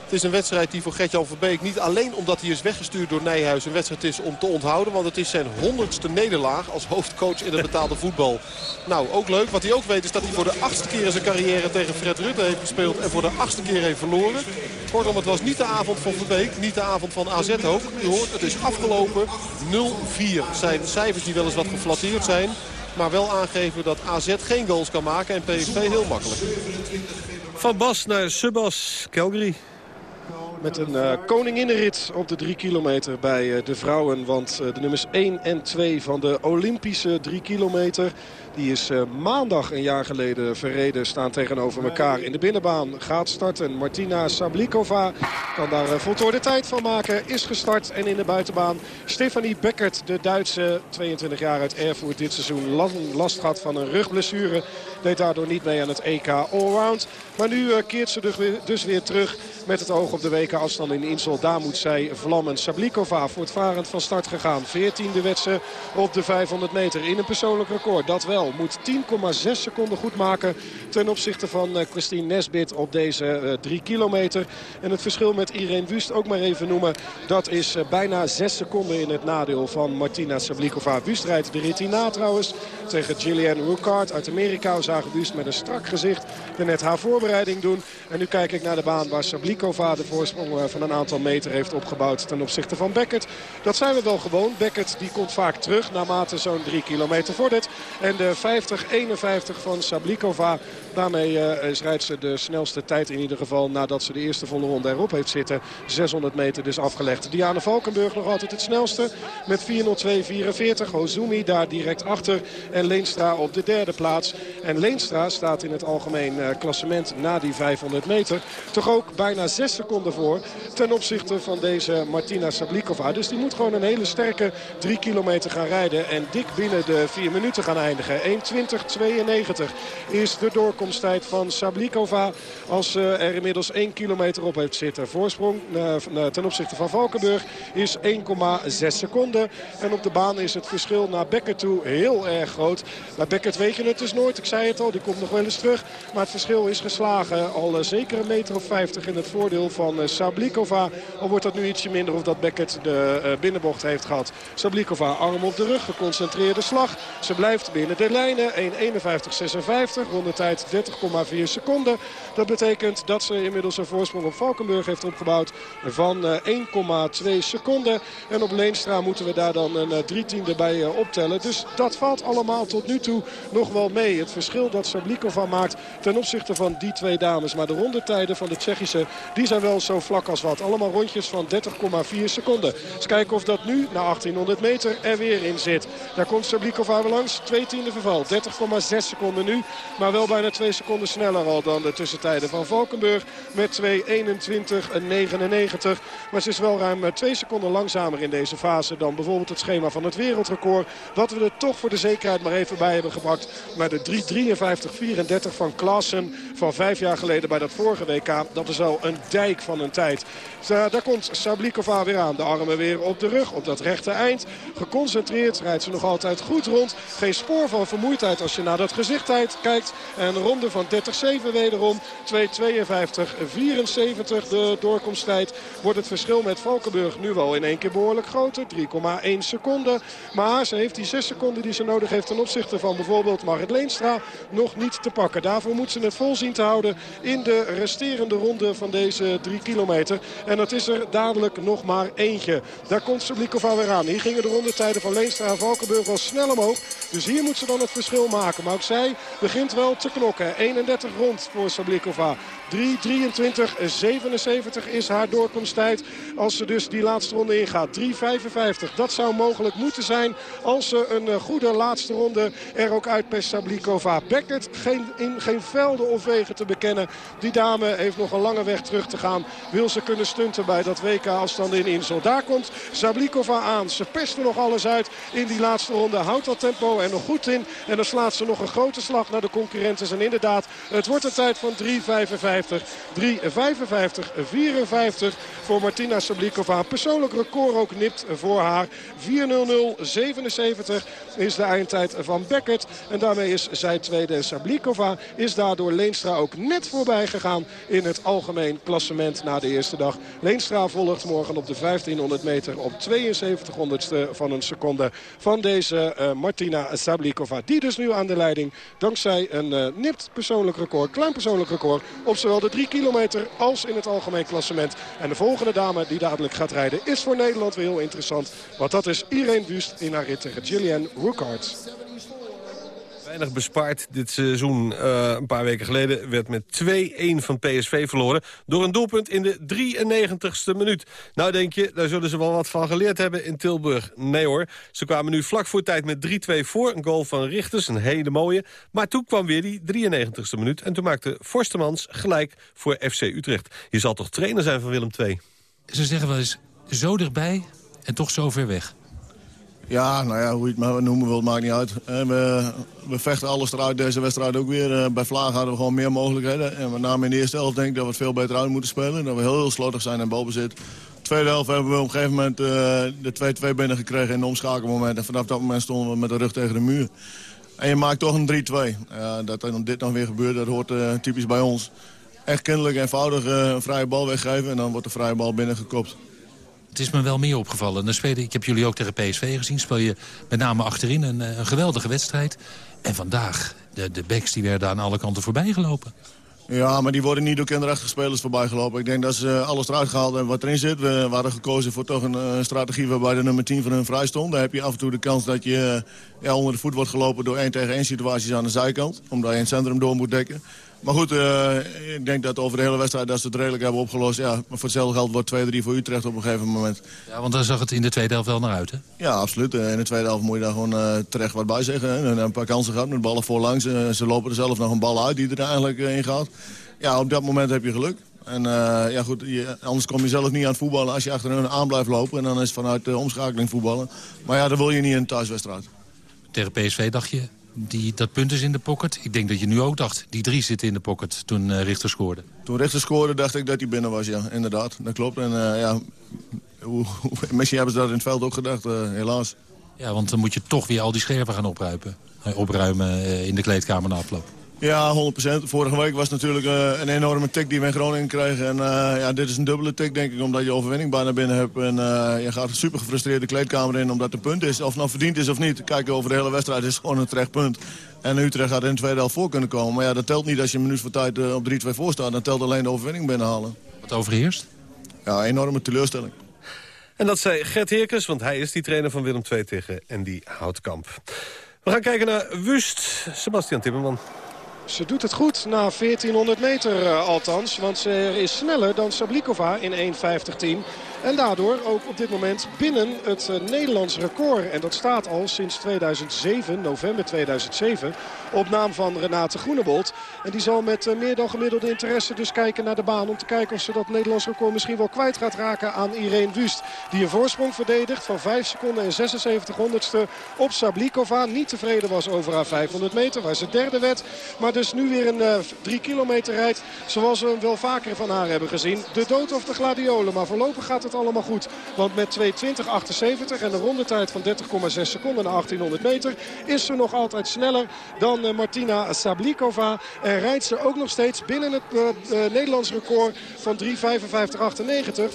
Het is een wedstrijd die voor Gertjan Verbeek niet alleen omdat hij is weggestuurd door Nijhuis een wedstrijd is om te onthouden. Want het is zijn honderdste nederlaag als hoofdcoach in het betaalde voetbal. Nou, ook leuk. Wat hij ook weet is dat hij voor de achtste keer in zijn carrière tegen Fred Rutte heeft gespeeld. En voor de achtste keer heeft verloren. Kortom, het was niet de avond van Verbeek. Niet de avond van AZ ook. U hoort, het is afgelopen 0-4. zijn cijfers die wel eens wat geflatteerd zijn. Maar wel aangeven dat AZ geen goals kan maken en PSV heel makkelijk. Van Bas naar Subas, Calgary. Met een uh, koninginnenrit op de 3 kilometer bij uh, de vrouwen. Want uh, de nummers 1 en 2 van de Olympische 3 kilometer... Die is uh, maandag een jaar geleden verreden staan tegenover elkaar. In de binnenbaan gaat starten. Martina Sablikova kan daar uh, voltooide tijd van maken. Is gestart. En in de buitenbaan Stefanie Beckert, de Duitse 22 jaar uit Erfurt dit seizoen. Last, gehad van een rugblessure. Deed daardoor niet mee aan het EK Allround. Maar nu uh, keert ze dus weer, dus weer terug met het oog op de weken afstand in Insel. Daar moet zij vlammen. Sablikova voortvarend van start gegaan. 14e wedstrijd op de 500 meter in een persoonlijk record. Dat wel moet 10,6 seconden goed maken ten opzichte van uh, Christine Nesbit op deze uh, 3 kilometer. En het verschil met Irene Wust ook maar even noemen. Dat is uh, bijna 6 seconden in het nadeel van Martina Sablikova. Wust rijdt de rit hierna trouwens tegen Gillian Rucard uit Amerika. We zagen Wust met een strak gezicht net haar voorbereiding doen. En nu kijk ik naar de baan waar Sablikova de voorsprong van een aantal meter heeft opgebouwd ten opzichte van Beckett. Dat zijn we wel gewoon. Beckett die komt vaak terug naarmate zo'n 3 kilometer vordert. En de 50-51 van Sablikova. Daarmee uh, rijdt ze de snelste tijd in ieder geval nadat ze de eerste volle ronde erop heeft zitten. 600 meter dus afgelegd. Diana Valkenburg nog altijd het snelste met 402-44. Hozumi daar direct achter. En Leenstra op de derde plaats. En Leenstra staat in het algemeen uh, klassement na die 500 meter. Toch ook bijna 6 seconden voor ten opzichte van deze Martina Sablikova. Dus die moet gewoon een hele sterke 3 kilometer gaan rijden. En dik binnen de 4 minuten gaan eindigen. 1.20.92 is de doorkomst doorkomsttijd van Sablikova. Als er inmiddels 1 kilometer op heeft zitten. Voorsprong eh, van- ten opzichte van Valkenburg is 1,6 seconden. En op de baan is het verschil naar Beckert toe heel erg groot. Bij Beckert weet je het dus nooit. Ik zei het al, die komt nog wel eens terug. Maar het verschil is geslagen. Al eh, zeker een meter of 50 in het voordeel van eh, Sablikova. Al wordt dat nu ietsje minder of dat Beckert de eh, binnenbocht heeft gehad. Sablikova arm op de rug, geconcentreerde slag. Ze blijft binnen de lijnen. 1.51.56, rondetijd 30,4 seconden. Dat betekent dat ze inmiddels een voorsprong op Valkenburg heeft opgebouwd van eh, 1,2 seconden. En op Leenstra moeten we daar dan een eh, drie tiende bij eh, optellen. Dus dat valt allemaal tot nu toe nog wel mee. Het verschil dat Sablikova maakt ten opzichte van die twee dames. Maar de rondetijden van de Tsjechische die zijn wel zo vlak als wat. Allemaal rondjes van 30,4 seconden. Eens kijken of dat nu na 1800 meter er weer in zit. Daar komt Sablikova weer langs. Twee tiende verval. 30,6 seconden nu. Maar wel bijna twee seconden sneller al dan de tussentijden van Valkenburg. Met 2.21,99. Maar ze is wel ruim eh, twee seconden langzamer in deze fase dan bijvoorbeeld het schema van het wereldrecord. Wat we er toch voor de zekerheid maar even bij hebben gebracht. Maar de 3.53.34 van Klaassen van vijf jaar geleden bij dat vorige WK. Dat is al een dijk van een tijd. Daar, daar komt Sablikova weer aan. De armen weer op de rug, op dat rechte eind. Geconcentreerd rijdt ze nog altijd goed rond. Geen spoor van vermoeidheid als je naar dat gezicht kijkt. En ronde van 30-7 wederom. 2.52-74 de doorkomsttijd. Wordt het verschil met Valkenburg nu wel in één keer behoorlijk groter. 3,1 seconden. Maar ze heeft die 6 seconden die ze nodig heeft ten opzichte van bijvoorbeeld Marit Leenstra nog niet te pakken. Daarvoor moet ze het vol zien te houden in de resterende ronde van deze 3 kilometer. En dat is er dadelijk nog maar eentje. Daar komt Sablikova weer aan. Hier gingen de rondetijden van Leenstra en Valkenburg wel snel omhoog. Dus hier moet ze dan het verschil maken. Maar ook zij begint wel te knokken. 31 rond voor Sablikova. 3.23.77 is haar doorkomsttijd. Als ze dus die laatste ronde ingaat. 3.55. Dat zou mogelijk moeten zijn als ze een eh, goede laatste ronde er ook uitpest Sablikova. Beckett geen, in geen velden of wegen te bekennen. Die dame heeft nog een lange weg terug te gaan. Wil ze kunnen stunten bij dat WK afstand in Insel. Daar komt Sablikova aan. Ze pest er nog alles uit in die laatste ronde. Houdt dat tempo er nog goed in. En dan slaat ze nog een grote slag naar de concurrenten. En inderdaad, het wordt een tijd van 3.55. 3.55, 54 voor Martina Sablikova. Persoonlijk record ook nipt voor haar. 4.00.77 is de eindtijd van Beckett. En daarmee is zij tweede. Sablikova is daardoor Leenstra ook net voorbij gegaan in het algemeen klassement na de eerste dag. Leenstra volgt morgen op de 1500 meter op 72 honderdste van een seconde van deze eh, Martina Sablikova. Die dus nu aan de leiding dankzij een eh, nipt persoonlijk record, klein persoonlijk record op zowel de 3 kilometer als in het algemeen klassement. En de volgende dame die dadelijk gaat rijden is voor Nederland weer heel interessant. Want dat is Irene Wust in haar rit tegen Gillian Rookart. Weinig bespaard dit seizoen. Eh, een paar weken geleden werd met 2-1 van PSV verloren... door een doelpunt in de 93ste minuut. Nou denk je, daar zullen ze wel wat van geleerd hebben in Tilburg. Nee hoor, ze kwamen nu vlak voor tijd met 3-2 voor. Een goal van Richters, een hele mooie. Maar toen kwam weer die 93ste minuut... en toen maakte Forstemans gelijk voor FC Utrecht. Je zal toch trainer zijn van Willem II? Ze zeggen wel eens zo dichtbij en toch zo ver weg. Ja, nou ja, hoe je het maar noemen wilt, maakt niet uit. Eh, We, we vechten alles eruit, deze wedstrijd ook weer. Eh, Bij Vlaag hadden we gewoon meer mogelijkheden. En met name in de eerste helft denk ik dat we het veel beter uit moeten spelen. Dat we heel, heel slordig zijn in balbezit. Tweede helft hebben we op een gegeven moment eh, de 2-2 binnengekregen in de omschakelmoment. En vanaf dat moment stonden we met de rug tegen de muur. En je maakt toch een 3-2. Ja, dat dit nog weer gebeurt, dat hoort typisch bij ons. Echt kinderlijk eenvoudig een vrije bal weggeven en dan wordt de vrije bal binnengekopt. Het is me wel meer opgevallen. Dan ik heb jullie ook tegen PSV gezien. Speel je met name achterin een, eh, een geweldige wedstrijd. En vandaag, de, de backs die werden aan alle kanten voorbij gelopen. Ja, maar die worden niet door kinderachtige spelers voorbij gelopen. Ik denk dat ze alles eruit gehaald hebben wat erin zit. We hadden gekozen voor toch een eh, strategie waarbij de nummer 10 van hun vrij stond. Daar heb je af en toe de kans dat je eh, ja, onder de voet wordt gelopen door 1 tegen 1 situaties aan de zijkant. Omdat je het centrum door moet dekken. Maar goed, eh, ik denk dat over de hele wedstrijd dat ze het redelijk hebben opgelost. Ja, maar voor hetzelfde geld wordt 2-3 voor Utrecht op een gegeven moment. Ja, want daar zag het in de tweede helft wel naar uit, hè? Ja, absoluut. Eh, In de tweede helft moet je daar gewoon eh, terecht wat bij zeggen. hè. Een paar kansen gehad met ballen voorlangs. Ze lopen er zelf nog een bal uit die er eigenlijk in gaat. Ja, op dat moment heb je geluk. En ja, goed, je- anders kom je zelf niet aan het voetballen als je achter hun aan blijft lopen. En dan is het vanuit de omschakeling voetballen. Maar ja, dat wil je niet in een thuiswedstrijd. Tegen PSV dacht je, Die, dat punt is in de pocket. Ik denk dat je nu ook dacht, die drie zitten in de pocket toen eh, Richter scoorde. Toen Richter scoorde dacht ik dat hij binnen was, ja. Inderdaad, dat klopt. En uh, ja, hoe, misschien hebben ze dat in het veld ook gedacht, uh, helaas. Ja, want dan moet je toch weer al die scherven gaan opruimen, opruimen in de kleedkamer na afloop. Ja, 100%. Vorige week was natuurlijk uh, een enorme tik die we in Groningen kregen. En uh, ja, dit is een dubbele tik, denk ik, omdat je overwinning bijna binnen hebt. En uh, je gaat super gefrustreerd de kleedkamer in, omdat het punt is. Of het nou verdiend is of niet. Kijken over de hele wedstrijd is gewoon een terecht punt. En Utrecht gaat in de tweede helft voor kunnen komen. Maar ja, dat telt niet als je een minuut voor tijd op 3-2 voor staat. Dan telt alleen de overwinning binnenhalen. Wat overheerst? Ja, enorme teleurstelling. En dat zei Gert Heerkens, want hij is die trainer van Willem II tegen en die Houtkamp. We gaan kijken naar Wust. Sebastian Timmerman. Ze doet het goed na 1400 meter uh, althans. Want ze is sneller dan Sablikova in 1.50.10. En daardoor ook op dit moment binnen het uh, Nederlands record. En dat staat al sinds 2007, november 2007, op naam van Renate Groenebold. En die zal met uh, meer dan gemiddelde interesse dus kijken naar de baan... om te kijken of ze dat Nederlands record misschien wel kwijt gaat raken aan Irene Wust. Die een voorsprong verdedigt van 5 seconden en 76 honderdste op Sablikova. Niet tevreden was over haar 500 meter, waar ze derde werd. Maar dus nu weer een uh, 3 kilometer rijdt zoals we hem wel vaker van haar hebben gezien. De dood of de gladiolen, maar voorlopig gaat het allemaal goed. Want met 2.20.78 en een rondetijd van 30,6 seconden na 1800 meter... is ze nog altijd sneller dan uh, Martina Sablikova. En rijdt ze ook nog steeds binnen het uh, Nederlands record van 3.55.98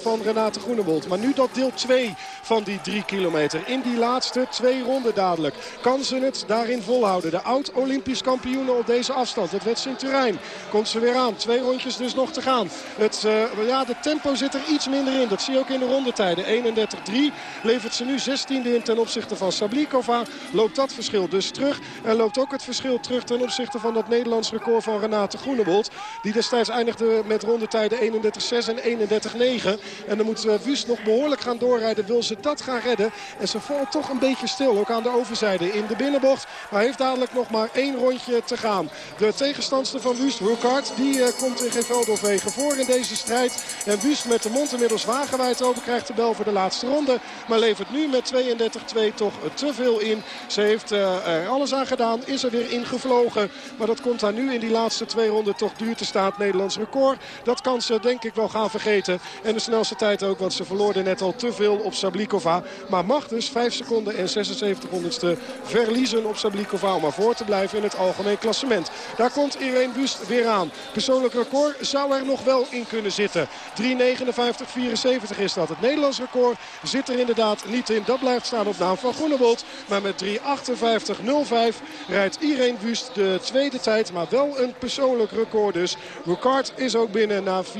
van Renate Groenewold. Maar nu dat deel 2 van die 3 kilometer. In die laatste twee ronden dadelijk. Kan ze het daarin volhouden. De oud-Olympisch kampioene op deze afstand. Het werd Sint-Turijn. Komt ze weer aan. Twee rondjes dus nog te gaan. Het, ja, de tempo zit er iets minder in. Dat zie je ook in de rondetijden. 31-3 levert ze nu 16e in ten opzichte van Sablikova. Loopt dat verschil dus terug. En loopt ook het verschil terug ten opzichte van dat Nederlands record van Renate Groenebold. Die destijds eindigde met rondetijden 31-6 en 31-9. En dan moet Wust nog behoorlijk gaan doorrijden. Wil ze dat gaan redden. En ze valt toch een beetje stil. Ook aan de overzijde in de binnenbocht. Maar heeft dadelijk nog maar één rondje te gaan. De tegenstandster van Wust, Wilkart, die uh, komt in geen veldwegen voor in deze strijd. En Wust met de mond inmiddels wagenwijd open krijgt de bel voor de laatste ronde. Maar levert nu met 32-2 toch te veel in. Ze heeft uh, er alles aan gedaan. Is er weer ingevlogen. Maar dat komt haar nu in die laatste twee ronden toch duur te staan. Nederlands record. Dat kan ze denk ik wel gaan vergeten. En de snelste tijd ook. Want ze verloor net al te veel op Sablikova. Maar mag dus 5 seconden en 76 honderdste verliezen op Sablikova. Om maar voor te blijven in het algemeen klassement. Daar komt Irene Wust weer aan. Persoonlijk record zou er nog wel in kunnen zitten. 3.59.74 is dat. Het Nederlands record zit er inderdaad niet in. Dat blijft staan op naam van Groenewold. Maar met 3.58.05 rijdt Irene Wust de tweede tijd. Maar wel een persoonlijk record dus. Ricard is ook binnen na 4.04.14.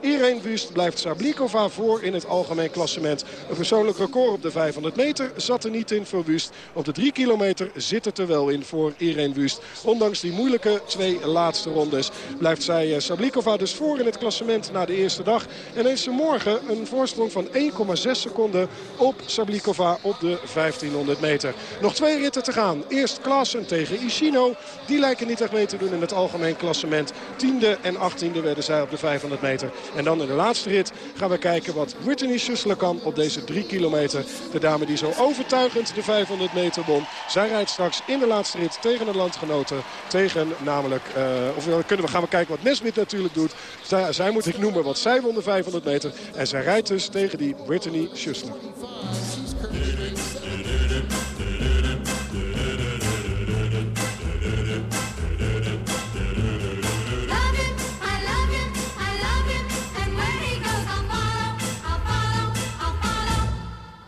Irene Wust blijft Sablikova voor in het algemeen klassement. Een persoonlijk record op de 500 meter zat er niet in voor Wust. Op de 3 kilometer zit het er wel in voor Irene Wust. Ondanks die moeilijke twee laatste rondes blijft zij uh, Sablikova dus voor in het klassement na de eerste dag. En heeft morgen een voorsprong van 1,6 seconden op Sablikova op de 1500 meter. Nog twee ritten te gaan. Eerst Klaassen tegen Ishino. Die lijken niet echt mee te doen in het algemeen klassement. Tiende en achttiende werden zij op de 500 meter. En dan in de laatste rit gaan we kijken wat Brittany Schussler kan op deze 3 kilometer. De dame die zo overtuigend de 500 meter won. Zij rijdt straks in de laatste rit tegen een landgenote. Tegen namelijk, uh, of kunnen we gaan we kijken wat Nesmit natuurlijk doet. Zij, zij moet ik noemen, want zij won de 500 meter. En zij rijdt dus tegen die Brittany Schussler.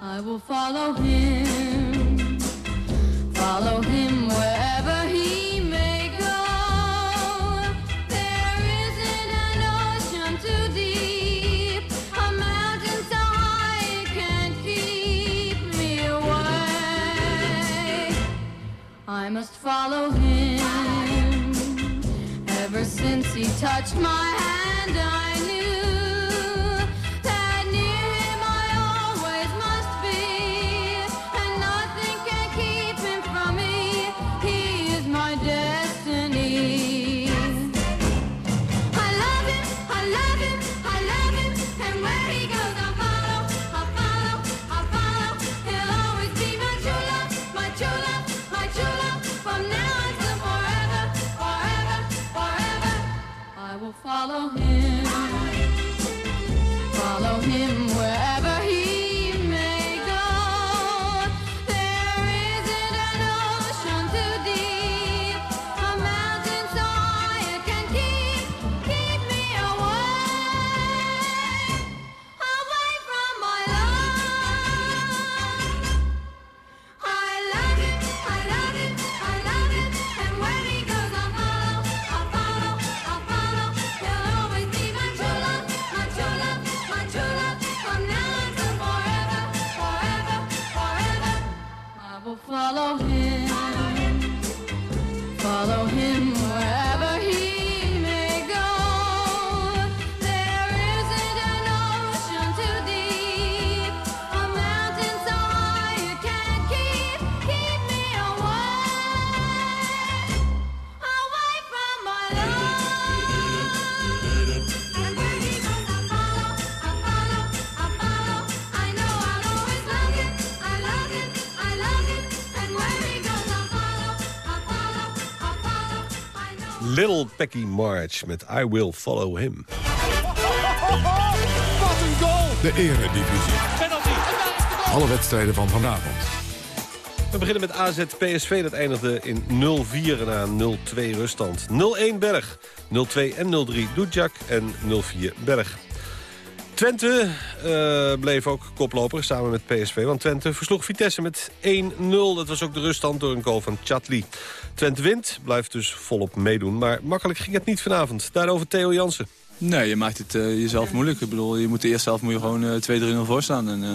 I will follow him, follow him wherever I must follow him. Ever since he touched my hand, Pecky March met I Will Follow Him. Wat een goal! De eredivisie. Penalty. Alle wedstrijden van vanavond. We beginnen met AZ PSV. Dat eindigde in 0-4 na 0-2 ruststand. 0-1 Berg, 0-2 en 0-3 Doedjak en 0-4 Berg. Twente eh, bleef ook koploper samen met PSV. Want Twente versloeg Vitesse met 1-0. Dat was ook de ruststand door een goal van Chatli. Twente wint, blijft dus volop meedoen. Maar makkelijk ging het niet vanavond. Daarover Theo Jansen. Nee, je maakt het eh, jezelf moeilijk. Ik bedoel, je moet de eerste helft moet je gewoon eh 2-3-0 voor staan. En eh,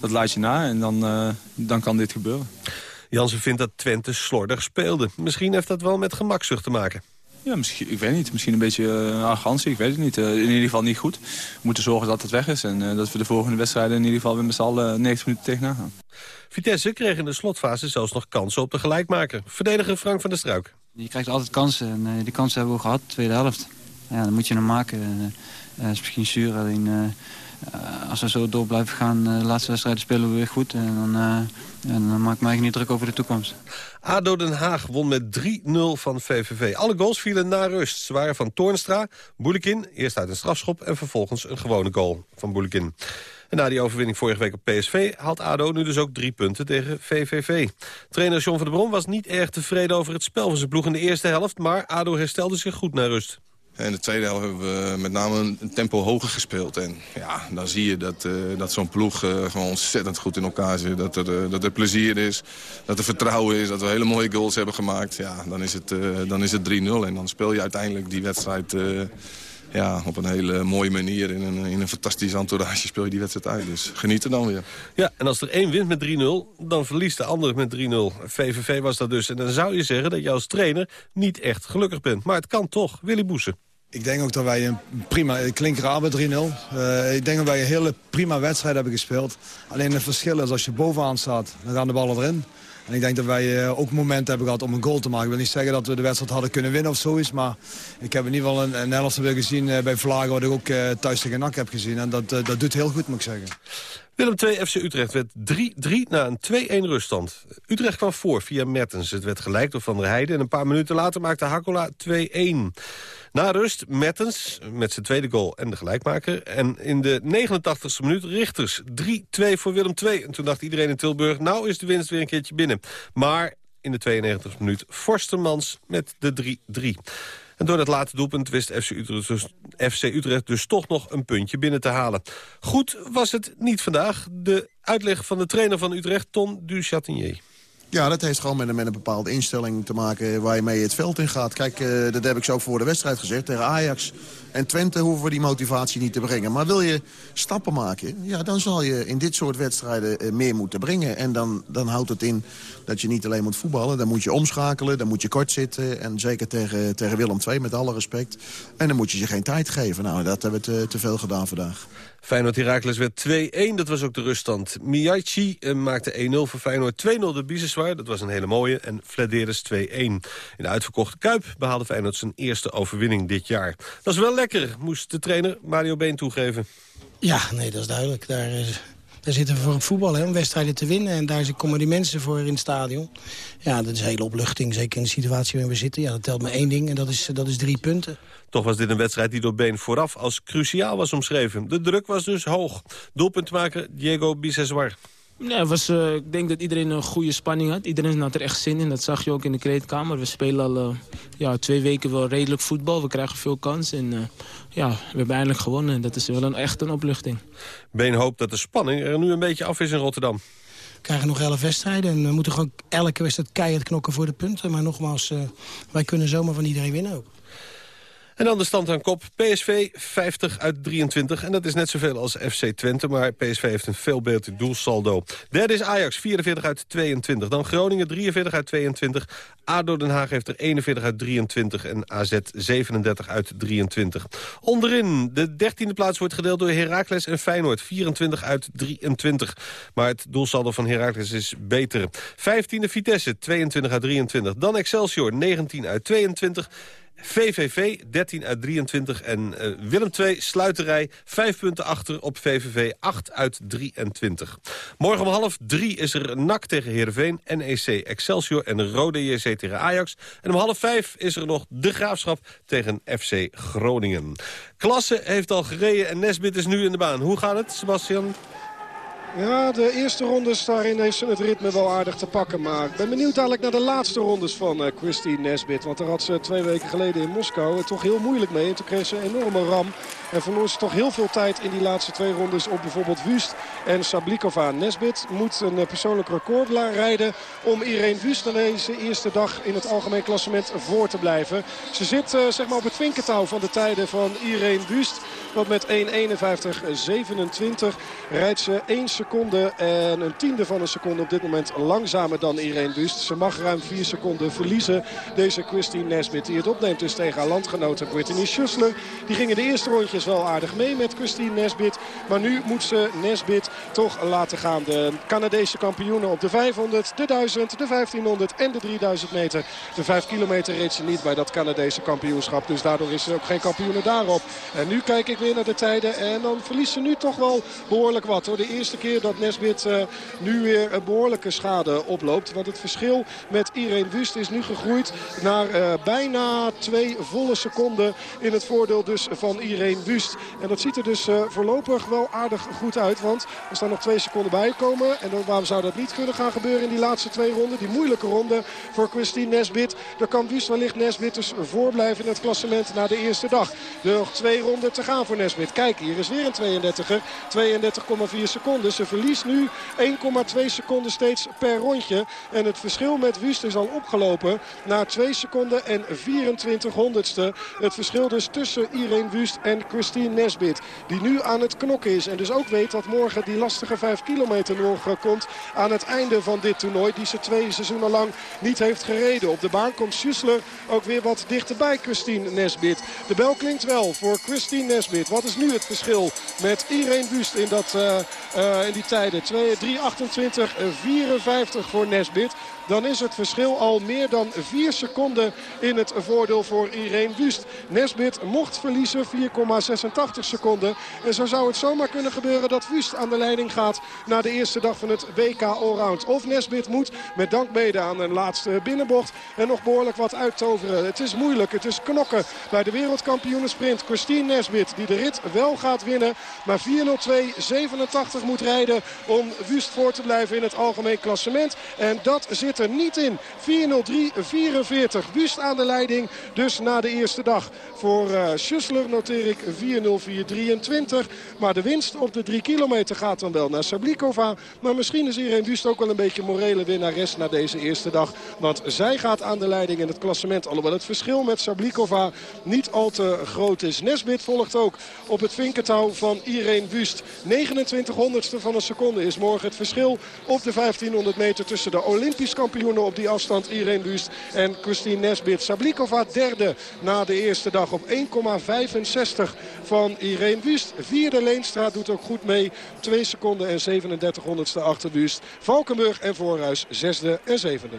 dat laat je na en dan, eh, dan kan dit gebeuren. Jansen vindt dat Twente slordig speelde. Misschien heeft dat wel met gemakzucht te maken. Ja, misschien, ik weet niet. Misschien een beetje eh, arrogantie, ik weet het niet. Eh, in ieder geval niet goed. We moeten zorgen dat het weg is. En eh, dat we de volgende wedstrijden in ieder geval weer met z'n allen 90 minuten tegenaan gaan. Vitesse kreeg in de slotfase zelfs nog kansen op de gelijkmaker. Verdediger Frank van der Struik. Je krijgt altijd kansen en die kansen hebben we ook gehad, tweede helft. Ja, dan moet je hem maken. Uh, is misschien zuur, alleen als we zo door blijven gaan, eh, de laatste wedstrijden spelen we weer goed. En dan, eh, en dan maak ik me eigenlijk niet druk over de toekomst. ADO Den Haag won met 3-0 van VVV. Alle goals vielen na rust. Ze waren van Toornstra, Boelekin, eerst uit een strafschop... en vervolgens een gewone goal van Boelekin. En na die overwinning vorige week op PSV... haalt ADO nu dus ook drie punten tegen VVV. Trainer John van der Brom was niet erg tevreden over het spel van zijn ploeg in de eerste helft... maar ADO herstelde zich goed naar rust. In de tweede helft hebben we met name een tempo hoger gespeeld. En ja, dan zie je dat, eh, dat zo'n ploeg eh, gewoon ontzettend goed in elkaar zit. Dat er, eh, dat er plezier is, dat er vertrouwen is, dat we hele mooie goals hebben gemaakt. Ja, dan is het, dan is het 3-0 en dan speel je uiteindelijk die wedstrijd... ja, op een hele mooie manier, in een, in een fantastisch entourage speel je die wedstrijd uit. Dus geniet er dan weer. Ja, en als er één wint met 3-0, dan verliest de ander met 3-0. VVV was dat dus. En dan zou je zeggen dat je als trainer niet echt gelukkig bent. Maar het kan toch. Willy Boesen. Ik denk ook dat wij een prima, het klinkt raar bij 3-0. Eh, ik denk dat wij een hele prima wedstrijd hebben gespeeld. Alleen het verschil is als je bovenaan staat, dan gaan de ballen erin. En ik denk dat wij eh, ook momenten hebben gehad om een goal te maken. Ik wil niet zeggen dat we de wedstrijd hadden kunnen winnen of zoiets. Maar ik heb in ieder geval een, een weer gezien eh, bij Vlagen... wat ik ook thuis tegen NAC heb gezien. En dat, dat doet heel goed, moet ik zeggen. Willem 2 FC Utrecht werd 3-3 na een 2-1 ruststand. Utrecht kwam voor via Mertens. Het werd gelijk door Van der Heijden. En een paar minuten later maakte Hakola 2-1. Na rust Mertens met zijn tweede goal en de gelijkmaker. En in de 89e minuut Richters 3-2 voor Willem 2. En toen dacht iedereen in Tilburg, nou is de winst weer een keertje binnen. Maar in de 92e minuut Forstermans met de 3-3. En door dat late doelpunt wist FC Utrecht, dus, Utrecht dus toch nog een puntje binnen te halen. Goed was het niet vandaag. De uitleg van de trainer van Utrecht, Ton du Chatinier. Ja, dat heeft gewoon met een, bepaalde instelling te maken waar je mee het veld in gaat. Kijk, eh, dat heb ik zo voor de wedstrijd gezegd. Tegen Ajax en Twente hoeven we die motivatie niet te brengen. Maar wil je stappen maken, ja, dan zal je in dit soort wedstrijden eh, meer moeten brengen. En dan, dan houdt het in dat je niet alleen moet voetballen. Dan moet je omschakelen, dan moet je kort zitten. En zeker tegen, tegen Willem II, met alle respect. En dan moet je je geen tijd geven. Nou, dat hebben we te veel gedaan vandaag. Feyenoord Heracles werd 2-1, dat was ook de ruststand. Miyaichi eh, maakte 1-0 voor Feyenoord, 2-0 de Biseswar, dat was een hele mooie. En Flederis 2-1. In de uitverkochte Kuip behaalde Feyenoord zijn eerste overwinning dit jaar. Dat is wel lekker, moest de trainer Mario Been toegeven. Ja, nee, dat is duidelijk. Daar, eh, daar zitten we voor het voetbal, hè, om wedstrijden te winnen. En daar komen die mensen voor in het stadion. Ja, dat is een hele opluchting, zeker in de situatie waarin we zitten. Ja, dat telt maar één ding en dat is, dat is drie punten. Toch was dit een wedstrijd die door Been vooraf als cruciaal was omschreven. De druk was dus hoog. Doelpuntmaker Diego Biseswar. Ja, was, eh, ik denk dat iedereen een goede spanning had. Iedereen had er echt zin in. Dat zag je ook in de kleedkamer. We spelen al eh, ja, twee weken wel redelijk voetbal. We krijgen veel kans. En eh, ja, we hebben eindelijk gewonnen. Dat is wel een, echt een opluchting. Been hoopt dat de spanning er nu een beetje af is in Rotterdam. We krijgen nog elf wedstrijden en we moeten gewoon elke wedstrijd keihard knokken voor de punten. Maar nogmaals, eh, wij kunnen zomaar van iedereen winnen ook. En dan de stand aan kop. PSV 50 uit 23. En dat is net zoveel als FC Twente. Maar PSV heeft een veel beter doelsaldo. Derde is Ajax 44 uit 22. Dan Groningen 43 uit 22. ADO Den Haag heeft er 41 uit 23. En AZ 37 uit 23. Onderin de dertiende plaats wordt gedeeld door Heracles en Feyenoord. 24 uit 23. Maar het doelsaldo van Heracles is beter. 15e Vitesse 22 uit 23. Dan Excelsior 19 uit 22. VVV 13 uit 23 en eh, Willem II sluiterij 5 punten achter op VVV 8 uit 23. Morgen om half 3 is er NAC tegen Heerenveen, NEC Excelsior en Rode JC tegen Ajax. En om half 5 is er nog de Graafschap tegen FC Groningen. Klasse heeft al gereden en Nesbit is nu in de baan. Hoe gaat het, Sebastian? Ja, de eerste rondes daarin heeft ze het ritme wel aardig te pakken. Maar ik ben benieuwd dadelijk naar de laatste rondes van uh, Christine Nesbit. Want daar had ze twee weken geleden in Moskou toch heel moeilijk mee. En toen kreeg ze een enorme ram. En verloor ze toch heel veel tijd in die laatste twee rondes op bijvoorbeeld Wust en Sablikova. Nesbit moet een uh, persoonlijk record rijden om Irene Wust aan deze eerste dag in het algemeen klassement voor te blijven. Ze zit uh, zeg maar op het vinkentouw van de tijden van Irene Wust. Want met 1.51.27 rijdt ze 1 seconde en een tiende van een seconde op dit moment langzamer dan Irene Wust. Ze mag ruim 4 seconden verliezen. Deze Christine Nesbit die het opneemt dus tegen haar landgenote Brittany Schussler. Die gingen de eerste rondjes wel aardig mee met Christine Nesbit. Maar nu moet ze Nesbit toch laten gaan. De Canadese kampioenen op de 500, de 1000, de 1500 en de 3000 meter. De 5 kilometer reed ze niet bij dat Canadese kampioenschap. Dus daardoor is ze ook geen kampioene daarop. En nu kijk ik weer de tijden. En dan verliest ze nu toch wel behoorlijk wat. Hoor. De eerste keer dat Nesbit uh, nu weer een behoorlijke schade oploopt. Want het verschil met Irene Wust is nu gegroeid naar uh, bijna twee volle seconden. In het voordeel dus van Irene Wust. En dat ziet er dus uh, voorlopig wel aardig goed uit. Want er staan nog twee seconden bij komen. En dan, waarom zou dat niet kunnen gaan gebeuren in die laatste twee ronden? Die moeilijke ronde voor Christine Nesbit. Dan kan Wust wellicht Nesbit dus voorblijven in het klassement na de eerste dag. Er nog twee ronden te gaan voor. Kijk, hier is weer een 32er. 32,4 seconden. Ze verliest nu 1,2 seconden steeds per rondje. En het verschil met Wust is al opgelopen naar 2 seconden en 24 honderdste. Het verschil dus tussen Irene Wust en Christine Nesbit. Die nu aan het knokken is. En dus ook weet dat morgen die lastige 5 kilometer nog komt aan het einde van dit toernooi. Die ze twee seizoenen lang niet heeft gereden. Op de baan komt Schussler ook weer wat dichterbij Christine Nesbit. De bel klinkt wel voor Christine Nesbit. Wat is nu het verschil met Irene Wust in, dat, uh, uh, in die tijden? 3.28, 54 voor Nesbit. Dan is het verschil al meer dan 4 seconden in het voordeel voor Irene Wust. Nesbit mocht verliezen 4,86 seconden. En zo zou het zomaar kunnen gebeuren dat Wust aan de leiding gaat... na de eerste dag van het WK Allround. Of Nesbit moet met dank aan een laatste binnenbocht... en nog behoorlijk wat uittoveren. Het is moeilijk, het is knokken bij de wereldkampioenen sprint. Christine Nesbit de rit wel gaat winnen... maar 4.02.87 moet rijden om Wust voor te blijven in het algemeen klassement. En dat zit er niet in. 4.03.44. Wust aan de leiding. Dus na de eerste dag. Voor uh, Schussler noteer ik 4.04.23. Maar de winst op de 3 kilometer gaat dan wel naar Sablikova. Maar misschien is Irene Wust ook wel een beetje morele winnares na deze eerste dag. Want zij gaat aan de leiding in het klassement. Alhoewel het verschil met Sablikova niet al te groot is. Nesbit volgt ook op het vinkentouw van Irene Wust. 29 honderdste van een seconde is morgen het verschil op de 1500 meter tussen de Olympisch kampioenen op die afstand. Irene Wust en Christine Nesbit. Sablikova derde na de eerste dag op 1,65 van Irene Wust. Vierde Leenstra doet ook goed mee. 2 seconden en 37 honderdste achter Wust. Valkenburg en Voorhuis zesde en zevende.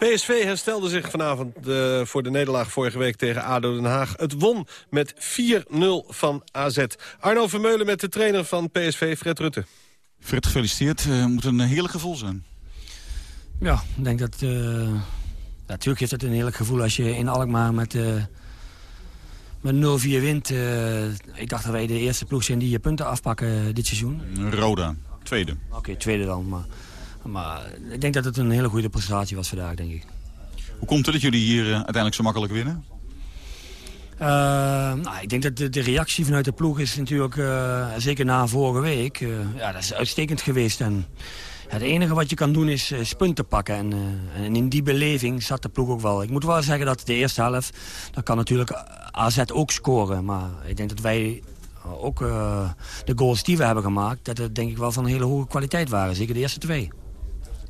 PSV herstelde zich vanavond uh, voor de nederlaag vorige week tegen ADO Den Haag. Het won met 4-0 van AZ. Arno Vermeulen met de trainer van PSV, Fred Rutte. Fred, gefeliciteerd. Het uh, moet een heerlijk gevoel zijn. Ja, ik denk dat... Uh, natuurlijk heeft het een heerlijk gevoel als je in Alkmaar met, uh, met 0-4 wint. Uh, ik dacht dat wij de eerste ploeg zijn die je punten afpakken dit seizoen. Roda, tweede. Oké, okay, tweede dan. Maar, maar ik denk dat het een hele goede prestatie was vandaag, denk ik. Hoe komt het dat jullie hier uiteindelijk zo makkelijk winnen? Uh, nou, ik denk dat de, de, reactie vanuit de ploeg is natuurlijk, uh, zeker na vorige week, ja, dat is uitstekend geweest. En het enige wat je kan doen is, is punten pakken. En, en, in die beleving zat de ploeg ook wel. Ik moet wel zeggen dat de eerste helft, dan kan natuurlijk AZ ook scoren. Maar ik denk dat wij ook de goals die we hebben gemaakt, dat het denk ik wel van een hele hoge kwaliteit waren. Zeker de eerste twee.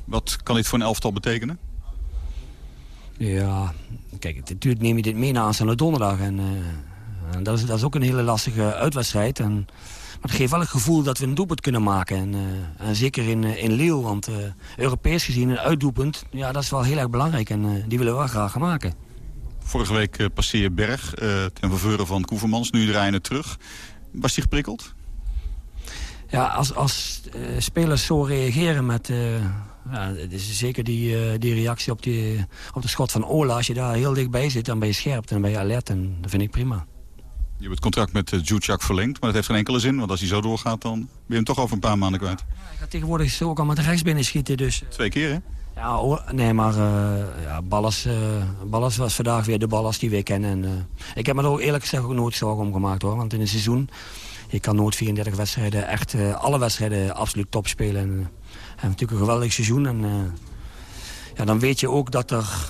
Wat kan dit voor een elftal betekenen? Ja, kijk, natuurlijk neem je dit mee naar aanstaande donderdag. En, uh, en dat, is, dat is ook een hele lastige uitwedstrijd. En, maar het geeft wel het gevoel dat we een doelpunt kunnen maken. En, uh, en zeker in, in Lille, want uh, Europees gezien een uitdoelpunt... ja, dat is wel heel erg belangrijk en die willen we wel graag gaan maken. Vorige week passeer Berg ten faveur van Koevermans. Nu draaien het terug. Was hij geprikkeld? Ja, als, als uh, spelers zo reageren met... ja, het is zeker die, die reactie op, die, op de schot van Ola. Als je daar heel dichtbij zit, dan ben je scherp en dan ben je alert. En dat vind ik prima. Je hebt het contract met uh, Juchak verlengd, maar dat heeft geen enkele zin. Want als hij zo doorgaat, dan ben je hem toch over een paar maanden kwijt. Ja, ik ga tegenwoordig zo ook al met de rechtsbinnen schieten. Dus... Twee keer, hè? Ja, nee, maar uh, ja, Ballas, uh, Ballas was vandaag weer de Ballas die we kennen. En, uh, ik heb me er ook eerlijk gezegd ook nooit zorgen om gemaakt, hoor. Want in een seizoen, je kan nooit 34 wedstrijden, echt alle wedstrijden absoluut top spelen. En, en natuurlijk een geweldig seizoen. En ja, dan weet je ook dat er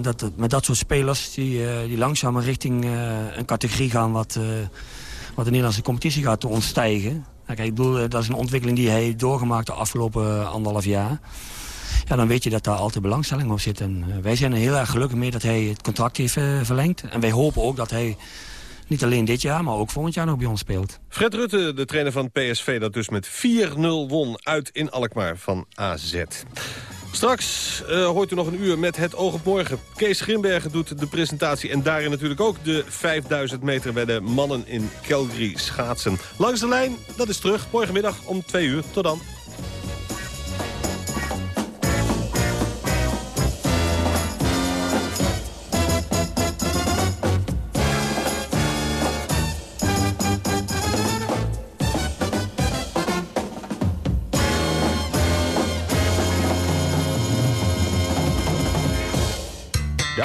dat met dat soort spelers die, die langzaam richting een categorie gaan... Wat, wat de Nederlandse competitie gaat ontstijgen. kijk, ik bedoel, dat is een ontwikkeling die hij doorgemaakt de afgelopen anderhalf jaar ja, dan weet je dat daar altijd belangstelling op zit. En wij zijn er heel erg gelukkig mee dat hij het contract heeft verlengd. En wij hopen ook dat hij niet alleen dit jaar, maar ook volgend jaar nog bij ons speelt. Fred Rutte, de trainer van PSV, dat dus met 4-0 won uit in Alkmaar van AZ. Straks uh, hoort u nog een uur met het oog. Kees Grimbergen doet de presentatie en daarin natuurlijk ook de 5000 meter bij de mannen in Calgary schaatsen. Langs de lijn, dat is terug, morgenmiddag om 2 uur. Tot dan.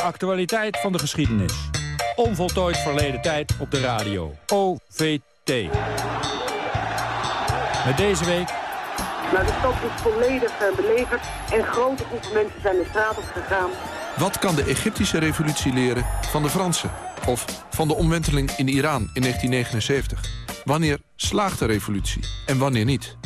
Actualiteit van de geschiedenis. Onvoltooid verleden tijd op de radio. OVT. Met deze week... Nou, de stad is volledig uh, belegerd en grote groepen mensen zijn de straat op gegaan. Wat kan de Egyptische revolutie leren van de Franse? Of van de omwenteling in Iran in 1979? Wanneer slaagt de revolutie en wanneer niet?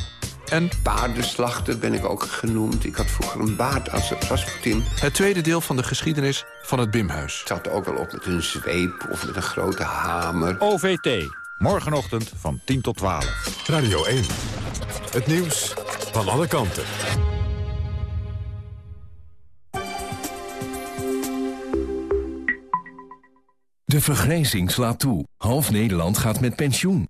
En paardenslachter ben ik ook genoemd. Ik had vroeger een baard als Rasputin. Het tweede deel van de geschiedenis van het Bimhuis. Het zat ook wel op met een zweep of met een grote hamer. OVT, morgenochtend van 10 tot 12. Radio 1, het nieuws van alle kanten. De vergrijzing slaat toe. Half Nederland gaat met pensioen.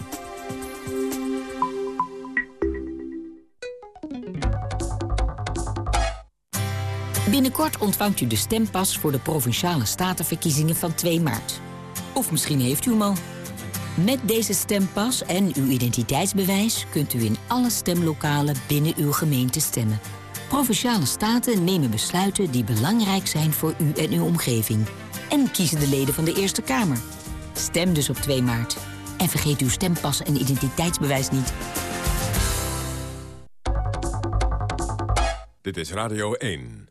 Binnenkort ontvangt u de stempas voor de Provinciale Statenverkiezingen van 2 maart. Of misschien heeft u hem al. Met deze stempas en uw identiteitsbewijs kunt u in alle stemlokalen binnen uw gemeente stemmen. Provinciale staten nemen besluiten die belangrijk zijn voor u en uw omgeving. En kiezen de leden van de Eerste Kamer. Stem dus op 2 maart. En vergeet uw stempas en identiteitsbewijs niet. Dit is Radio 1.